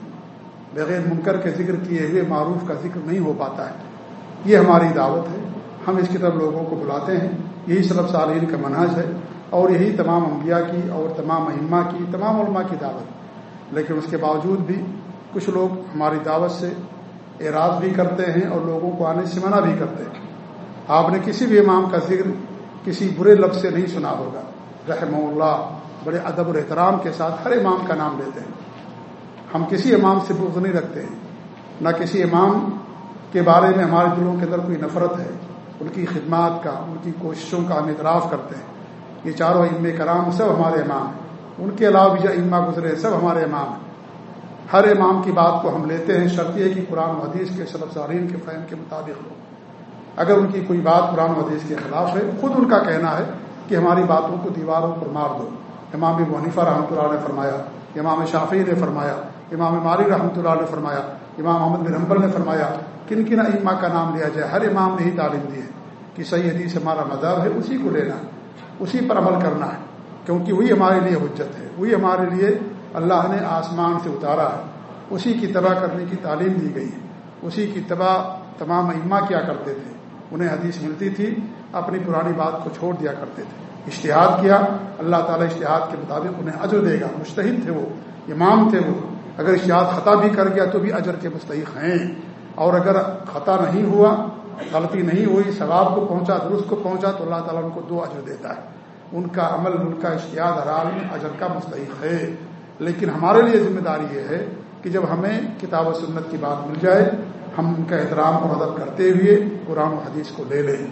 بغیر منکر کے ذکر کیے ہوئے معروف کا ذکر نہیں ہو پاتا ہے۔ یہ ہماری دعوت ہے۔ ہم اس کی طرف لوگوں کو بلاتے ہیں۔ یہی سلب صالحین کا منحج ہے۔ اور یہی تمام انبیاء کی اور تمام اہما کی، تمام علماء کی دعوت۔ لیکن اس کے باوجود بھی کچھ لوگ ہماری دعوت سے اعراض بھی کرتے ہیں اور لوگوں کو آنے سے منع بھی کرتے ہیں۔ آپ نے کسی بھی امام کا ذکر کسی برے لفظ سے نہیں سنا ہوگا۔ رحمہ اللہ، بڑے ادب اور احترام کے ساتھ ہر امام کا نام لیتے ہیں۔ ہم کسی امام سے بغض نہیں رکھتے ہیں۔ نہ کسی امام کے بارے میں ہمارے دلوں کے اندر کوئی نفرت ہے۔ ان کی خدمات کا، ان کی کوششوں کا ہم اعتراف کرتے ہیں۔ یہ چاروں ام کرام سب ہمارے امام ہیں۔ ان کے علاوہ بھی جو اما گزرے سب ہمارے امام ہیں۔ ہر امام کی بات کو ہم لیتے ہیں، شرط یہ کہ قرآن و حدیث کے سلب سارین کے فہم کے مطابق ہو۔ اگر ان کی کوئی بات قرآن و حدیث کے خلاف ہے، خود ان کا کہنا ہے کہ ہماری باتوں کو دیواروں پر مار دو۔ امام منیفہ رحمۃ اللہ نے فرمایا، امام شافی نے فرمایا، امام ماری رحمۃ اللہ نے فرمایا، امام محمد بن حمبل نے فرمایا، کن کن اما کا نام لیا جائے، ہر امام نے ہی تعلیم دی ہے کہ صحیح حدیث ہمارا مذہب ہے، اسی کو لینا اسی پر عمل کرنا ہے، کیونکہ وہی ہمارے لیے حجت ہے، وہی ہمارے لیے اللہ نے آسمان سے اتارا ہے۔ اسی کی تباہ کرنے کی تعلیم دی گئی ہے۔ اسی کی تباہ تمام اما کیا کرتے تھے۔ انہیں حدیث ملتی تھی، اپنی پرانی بات کو چھوڑ دیا کرتے تھے۔ اشتہاد کیا، اللہ تعالیٰ اشتہاد کے مطابق انہیں اجر دے گا۔ مستحد تھے وہ، امام تھے وہ۔ اگر اشتہاد خطا بھی کر گیا تو بھی اجر کے مستحق ہیں۔ اور اگر خطا نہیں ہوا، غلطی نہیں ہوئی، ثواب کو پہنچا، درست کو پہنچا، تو اللہ تعالیٰ ان کو دو اجر دیتا ہے۔ ان کا عمل، ان کا اشتہاد ہر عالم اجر کا مستحق ہے۔ لیکن ہمارے لیے ذمہ داری یہ ہے کہ جب ہمیں کتاب و سنت کی بات مل جائے، ہم ان کا احترام اور ادب کرتے ہوئے قرآن و حدیث کو لے لیں۔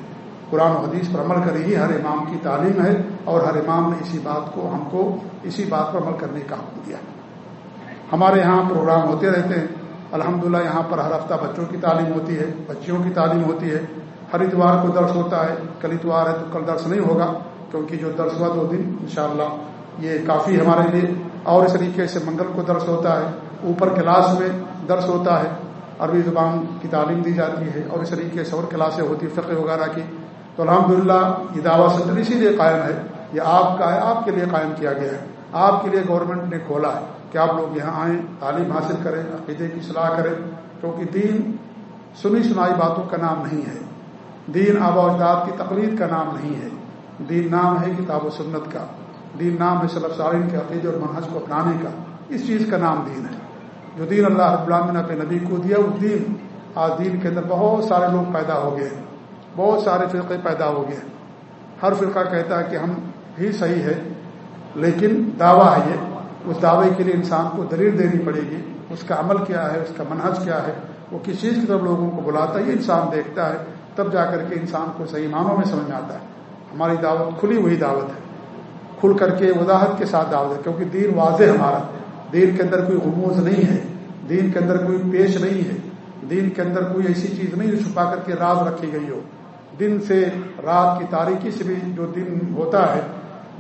قرآن و حدیث پر عمل کری ہی ہر امام کی تعلیم ہے اور ہر امام نے اسی بات کو، ہم کو اسی بات پر عمل کرنے کا حکم دیا۔ ہمارے یہاں پروگرام ہوتے رہتے ہیں۔ الحمدللہ، یہاں پر ہر ہفتہ بچوں کی تعلیم ہوتی ہے، بچیوں کی تعلیم ہوتی ہے۔ ہر اتوار کو درس ہوتا ہے، کل اتوار ہے تو کل درس نہیں ہوگا، کیونکہ جو درس ہوا دو دن، انشاءاللہ یہ کافی ہمارے لیے اور اس طریقے سے منگل کو درس ہوتا ہے، اوپر کلاس میں درس ہوتا ہے، عربی زبان کی تعلیم دی جاتی ہے اور اس طریقے سے اور کلاسیں ہوتی فقہ وغیرہ کی۔ تو الحمدللہ یہ دعویٰ سنٹر اسی لیے قائم ہے، یہ آپ کا ہے، آپ کے لیے قائم کیا گیا ہے۔ آپ کے لیے گورنمنٹ نے کھولا ہے کہ آپ لوگ یہاں آئیں، تعلیم حاصل کریں، عقیدے کی صلاح کریں، کیونکہ دین سنی سنائی باتوں کا نام نہیں ہے۔ دین آبا اجداد کی تقلید کا نام نہیں ہے۔ دین نام ہے کتاب و سنت کا۔ دین نام ہے صلب سارین کے عقیدے اور منحص کو اپنانے کا، اس چیز کا نام دین ہے۔ جو دین اللہ رب العالمین نے اپنے نبی کو دیا، اس دین، آج دین کے اندر بہت سارے لوگ پیدا ہو گئے بہت سارے فرقے پیدا ہو گئے ہر فرقہ کہتا ہے کہ ہم ہی صحیح ہے لیکن دعویٰ ہے یہ۔ اس دعوے کے لیے انسان کو دلیل دینی پڑے گی۔ اس کا عمل کیا ہے، اس کا منحص کیا ہے۔ وہ کس چیز کی طرف لوگوں کو بلاتا ہے، یہ انسان دیکھتا ہے۔ تب جا کر کے انسان کو صحیح معنوں میں سمجھ آتا ہے۔ ہماری دعوت کھلی ہوئی دعوت ہے۔ کھل کر کے وضاحت کے ساتھ دعوت ہے کیونکہ دین واضح ہمارا۔ دین کے اندر کوئی غموز نہیں ہے، دین کے اندر کوئی پیش نہیں ہے۔ دین کے اندر کوئی ایسی چیز نہیں جو چھپا کر کے راز رکھی گئی ہو۔ دن سے رات کی تاریخی سے بھی جو دن ہوتا ہے،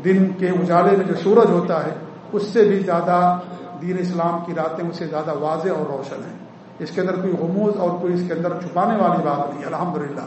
دن کے اجالے میں جو سورج ہوتا ہے، اس سے بھی زیادہ دین اسلام کی راتیں اس سے زیادہ واضح اور روشن ہیں۔ اس کے اندر کوئی غموز اور کوئی اس کے اندر چھپانے والی بات نہیں الحمد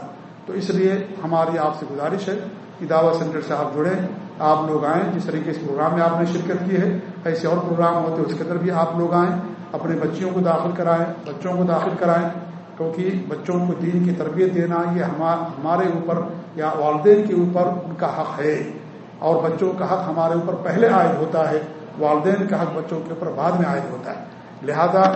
تو اس لیے ہماری آپ سے گزارش ہے کہ دعوت سینٹر سے آپ جڑیں۔ آپ لوگ آئیں، جس طریقے سے پروگرام میں آپ نے شرکت کی ہے، ایسے اور پروگرام ہوتے ہیں اس کے اندر بھی آپ لوگ آئیں، اپنے بچیوں کو داخل کرائیں، بچوں کو داخل کرائیں، کیونکہ بچوں کو دین کی تربیت دینا یہ ہمارے اوپر یا والدین کے اوپر ان کا حق ہے۔ اور بچوں کا حق ہمارے اوپر پہلے عائد ہوتا ہے، والدین کا حق بچوں کے اوپر بعد میں عائد ہوتا ہے۔ لہذا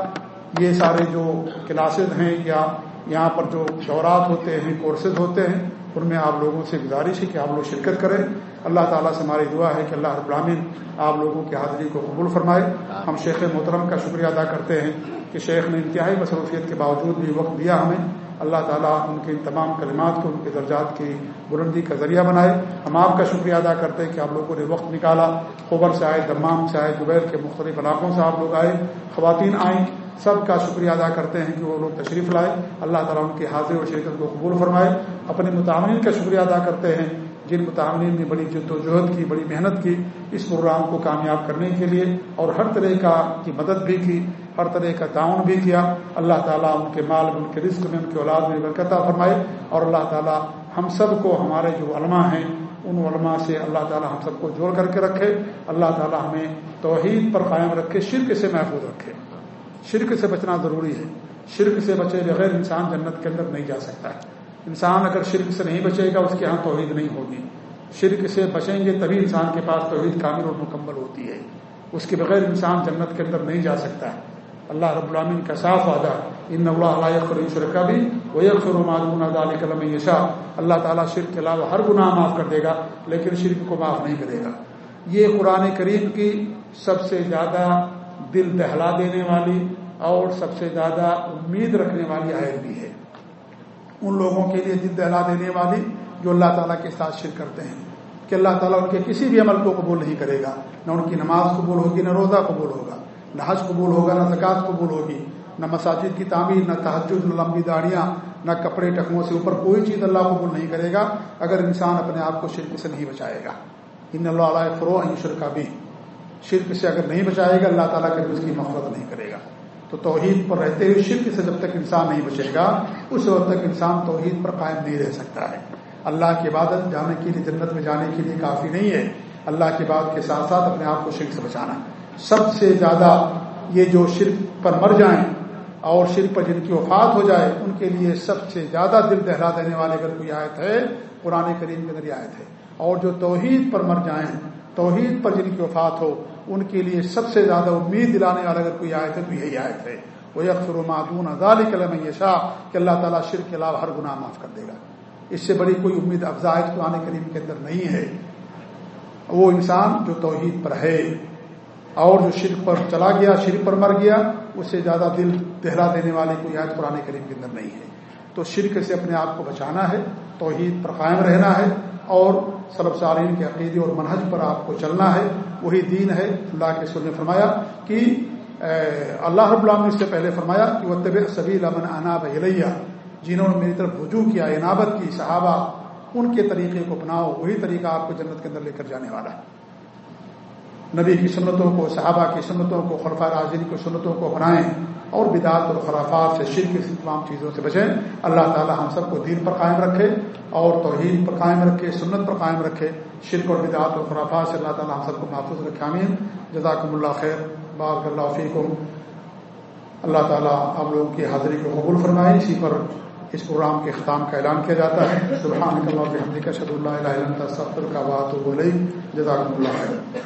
یہ سارے جو کلاسز ہیں یا یہاں پر جو دورات ہوتے ہیں، کورسز ہوتے ہیں ان میں آپ لوگوں سے گزارش ہے کہ آپ لوگ شرکت کریں۔ اللہ تعالیٰ سے ہماری دعا ہے کہ اللہ رب العالمین آپ لوگوں کی حاضری کو قبول فرمائے۔ ہم شیخ محترم کا شکریہ ادا کرتے ہیں کہ شیخ نے انتہائی مصروفیت کے باوجود بھی وقت دیا ہمیں۔ اللہ تعالیٰ ان کے تمام کلمات کو ان کے درجات کی بلندی کا ذریعہ بنائے۔ ہم آپ کا شکریہ ادا کرتے ہیں کہ آپ لوگوں نے وقت نکالا۔ خبر سے آئے دمام سے آئے زبیر کے مختلف علاقوں سے آپ لوگ آئے۔ خواتین آئیں۔ سب کا شکریہ ادا کرتے ہیں کہ وہ لوگ تشریف لائے۔ اللہ تعالیٰ ان کی حاضر و شرکت کو قبول فرمائے۔ اپنے متعمین کا شکریہ ادا کرتے ہیں۔ جن متعمین نے بڑی جد و جہد کی، بڑی محنت کی اس پروگرام کو کامیاب کرنے کے لیے اور ہر طرح کا کی مدد بھی کی، ہر طرح کا تعاون بھی کیا۔ اللہ تعالیٰ ان کے مال، ان کے رزق میں، ان کے اولاد میں برکتہ فرمائے۔ اور اللہ تعالیٰ ہم سب کو، ہمارے جو علماء ہیں، ان علماء سے اللہ تعالیٰ ہم سب کو جوڑ کر کے رکھے۔ اللہ تعالیٰ ہمیں توحید پر قائم رکھے، شرک سے محفوظ رکھے۔ شرک سے بچنا ضروری ہے۔ شرک سے بچے بغیر انسان جنت کے اندر نہیں جا سکتا۔ ہے انسان اگر شرک سے نہیں بچے گا، اس کے ہاں توحید نہیں ہوگی۔ شرک سے بچیں گے تبھی انسان کے پاس توحید کامل اور مکمل ہوتی ہے۔ اس کے بغیر انسان جنت کے اندر نہیں جا سکتا۔ ہے اللہ رب العالمین کا صاف وعدہ ان اللہ علیہ شرکا بھی وہ معلوم قلم یشا اللہ تعالیٰ شرک کے علاوہ ہر گناہ معاف کر دے گا، لیکن شرک کو معاف نہیں کرے گا۔ یہ قرآن کریم کی سب سے زیادہ دل دہلا دینے والی اور سب سے زیادہ امید رکھنے والی آیت بھی ہے۔ ان لوگوں کے لیے دل دہلا دینے والی جو اللہ تعالیٰ کے ساتھ شرک کرتے ہیں۔ کہ اللہ تعالیٰ ان کے کسی بھی عمل کو قبول نہیں کرے گا۔ نہ ان کی نماز قبول ہوگی، نہ روزہ قبول ہوگا۔ نہ حج قبول ہوگا، نہ زکوٰۃ قبول ہوگی۔ نہ مساجد کی تعمیر، نہ تحجد نہ لمبی داڑیاں، نہ کپڑے ٹکموں سے اوپر کوئی چیز اللہ قبول نہیں کرے گا۔ اگر انسان اپنے آپ کو شرک سے نہیں بچائے گا۔ ان اللہ علیہ فرو شرکا بھی شرک سے اگر نہیں بچائے گا، اللہ تعالیٰ کے اس کی محبت نہیں کرے گا۔ تو توحید پر رہتے ہوئے شرک سے جب تک انسان نہیں بچے گا، اس وقت تک انسان توحید پر قائم نہیں رہ سکتا ہے۔ اللہ کی عبادت جانے کے لیے، جنت میں جانے کے لیے کافی نہیں ہے۔ اللہ کی بات کے ساتھ ساتھ اپنے آپ کو شرک سے بچانا۔ سب سے زیادہ یہ جو شرک پر مر جائیں اور شرک پر جن کی وفات ہو جائے، ان کے لیے سب سے زیادہ دل دہلا دینے والے اگر کوئی آیت ہے، قرآن کریم کے اندر آیت ہے۔ اور جو توحید پر مر جائیں توحید پر جن کی وفات ہو، ان کے لیے سب سے زیادہ امید دلانے والا اگر کوئی آیت ہے تو یہی آیت ہے۔ وہ یکفر و معدون ازال کلم شاہ کہ اللہ تعالیٰ شرک کے علاوہ ہر گناہ معاف کر دے گا۔ اس سے بڑی کوئی امید افزائش قرآن کریم کے اندر نہیں ہے۔ وہ انسان جو توحید پر ہے اور جو شرک پر چلا گیا، شرک پر مر گیا اس سے زیادہ دل دہلا دینے والی کوئی آج پرانے کریم کے اندر نہیں ہے۔ تو شرک سے اپنے آپ کو بچانا ہے، توحید پر قائم رہنا ہے اور سلب سالین کے عقیدے اور منہج پر آپ کو چلنا ہے، وہی دین ہے۔ اللہ کے سر نے فرمایا کہ اللہ رب اللہ نے اس سے پہلے فرمایا کہ وہ طب سبھی لمن اناب علیہ جنہوں نے میری طرف رجوع کیا، عنابت کی، صحابہ، ان کے طریقے کو اپناؤ، وہی طریقہ آپ کو جنت کے اندر لے کر جانے والا ہے۔ نبی کی سنتوں کو، صحابہ کی سنتوں کو خلفہ راجری کی سنتوں کو اپنائیں اور بدعت اور خرافات سے شرک کی تمام چیزوں سے بچیں۔ اللہ تعالی ہم سب کو دین پر قائم رکھے اور توحید پر قائم رکھے، سنت پر قائم رکھے۔ شرک اور بدعت اور خرافات سے اللہ تعالی ہم سب کو محفوظ رکھے امین جزاکم اللہ خیر، بارک اللہ فیکم۔ اللہ تعالیٰ آپ لوگوں کی حاضری کو قبول فرمائے۔ اسی پر اس پروگرام کے اختتام کا اعلان کیا جاتا ہے۔ سبحان اللہ کا شد اللہ کا بات بولے جزاکم اللہ خیر۔